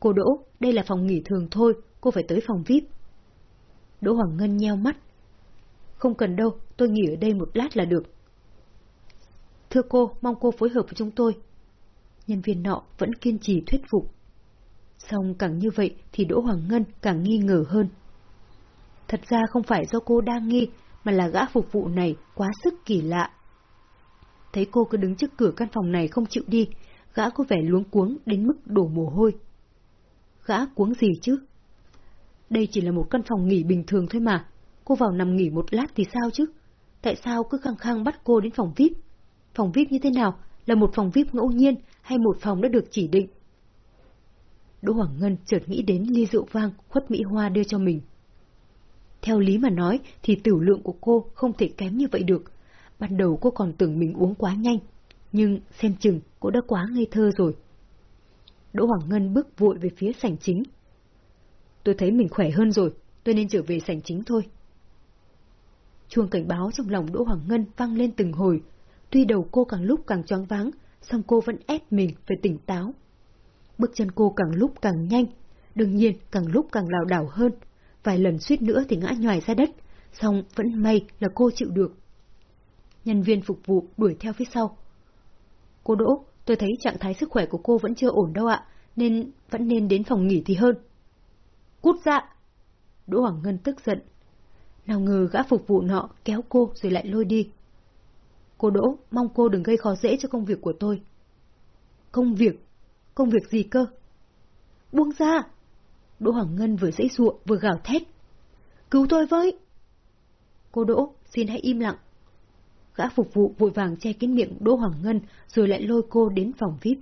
Speaker 1: Cô Đỗ, đây là phòng nghỉ thường thôi, cô phải tới phòng VIP. Đỗ Hoàng Ngân nheo mắt. Không cần đâu, tôi nghỉ ở đây một lát là được. Thưa cô, mong cô phối hợp với chúng tôi. Nhân viên nọ vẫn kiên trì thuyết phục. Xong càng như vậy thì Đỗ Hoàng Ngân càng nghi ngờ hơn. Thật ra không phải do cô đang nghi, mà là gã phục vụ này quá sức kỳ lạ. Thấy cô cứ đứng trước cửa căn phòng này không chịu đi, gã có vẻ luống cuống đến mức đổ mồ hôi. Gã cuống gì chứ? Đây chỉ là một căn phòng nghỉ bình thường thôi mà, cô vào nằm nghỉ một lát thì sao chứ? Tại sao cứ khăng khăng bắt cô đến phòng VIP? Phòng VIP như thế nào? Là một phòng VIP ngẫu nhiên hay một phòng đã được chỉ định? Đỗ Hoàng Ngân chợt nghĩ đến ly rượu vang khuất Mỹ Hoa đưa cho mình. Theo lý mà nói thì tiểu lượng của cô không thể kém như vậy được. Ban đầu cô còn tưởng mình uống quá nhanh, nhưng xem chừng cô đã quá ngây thơ rồi. Đỗ Hoàng Ngân bước vội về phía sảnh chính. Tôi thấy mình khỏe hơn rồi, tôi nên trở về sảnh chính thôi. Chuông cảnh báo trong lòng Đỗ Hoàng Ngân vang lên từng hồi. Tuy đầu cô càng lúc càng choáng váng, song cô vẫn ép mình phải tỉnh táo. Bước chân cô càng lúc càng nhanh, đương nhiên càng lúc càng lảo đảo hơn. Vài lần suýt nữa thì ngã nhòi ra đất, song vẫn may là cô chịu được. Nhân viên phục vụ đuổi theo phía sau. Cô Đỗ, tôi thấy trạng thái sức khỏe của cô vẫn chưa ổn đâu ạ, nên vẫn nên đến phòng nghỉ thì hơn. Cút ra! Đỗ Hoàng Ngân tức giận. Nào ngờ gã phục vụ nọ kéo cô rồi lại lôi đi. Cô Đỗ, mong cô đừng gây khó dễ cho công việc của tôi. Công việc? Công việc gì cơ? Buông ra! Đỗ Hoàng Ngân vừa dãy ruộng vừa gào thét. Cứu tôi với! cô Đỗ, xin hãy im lặng. Gã phục vụ vội vàng che kín miệng Đỗ Hoàng Ngân rồi lại lôi cô đến phòng VIP.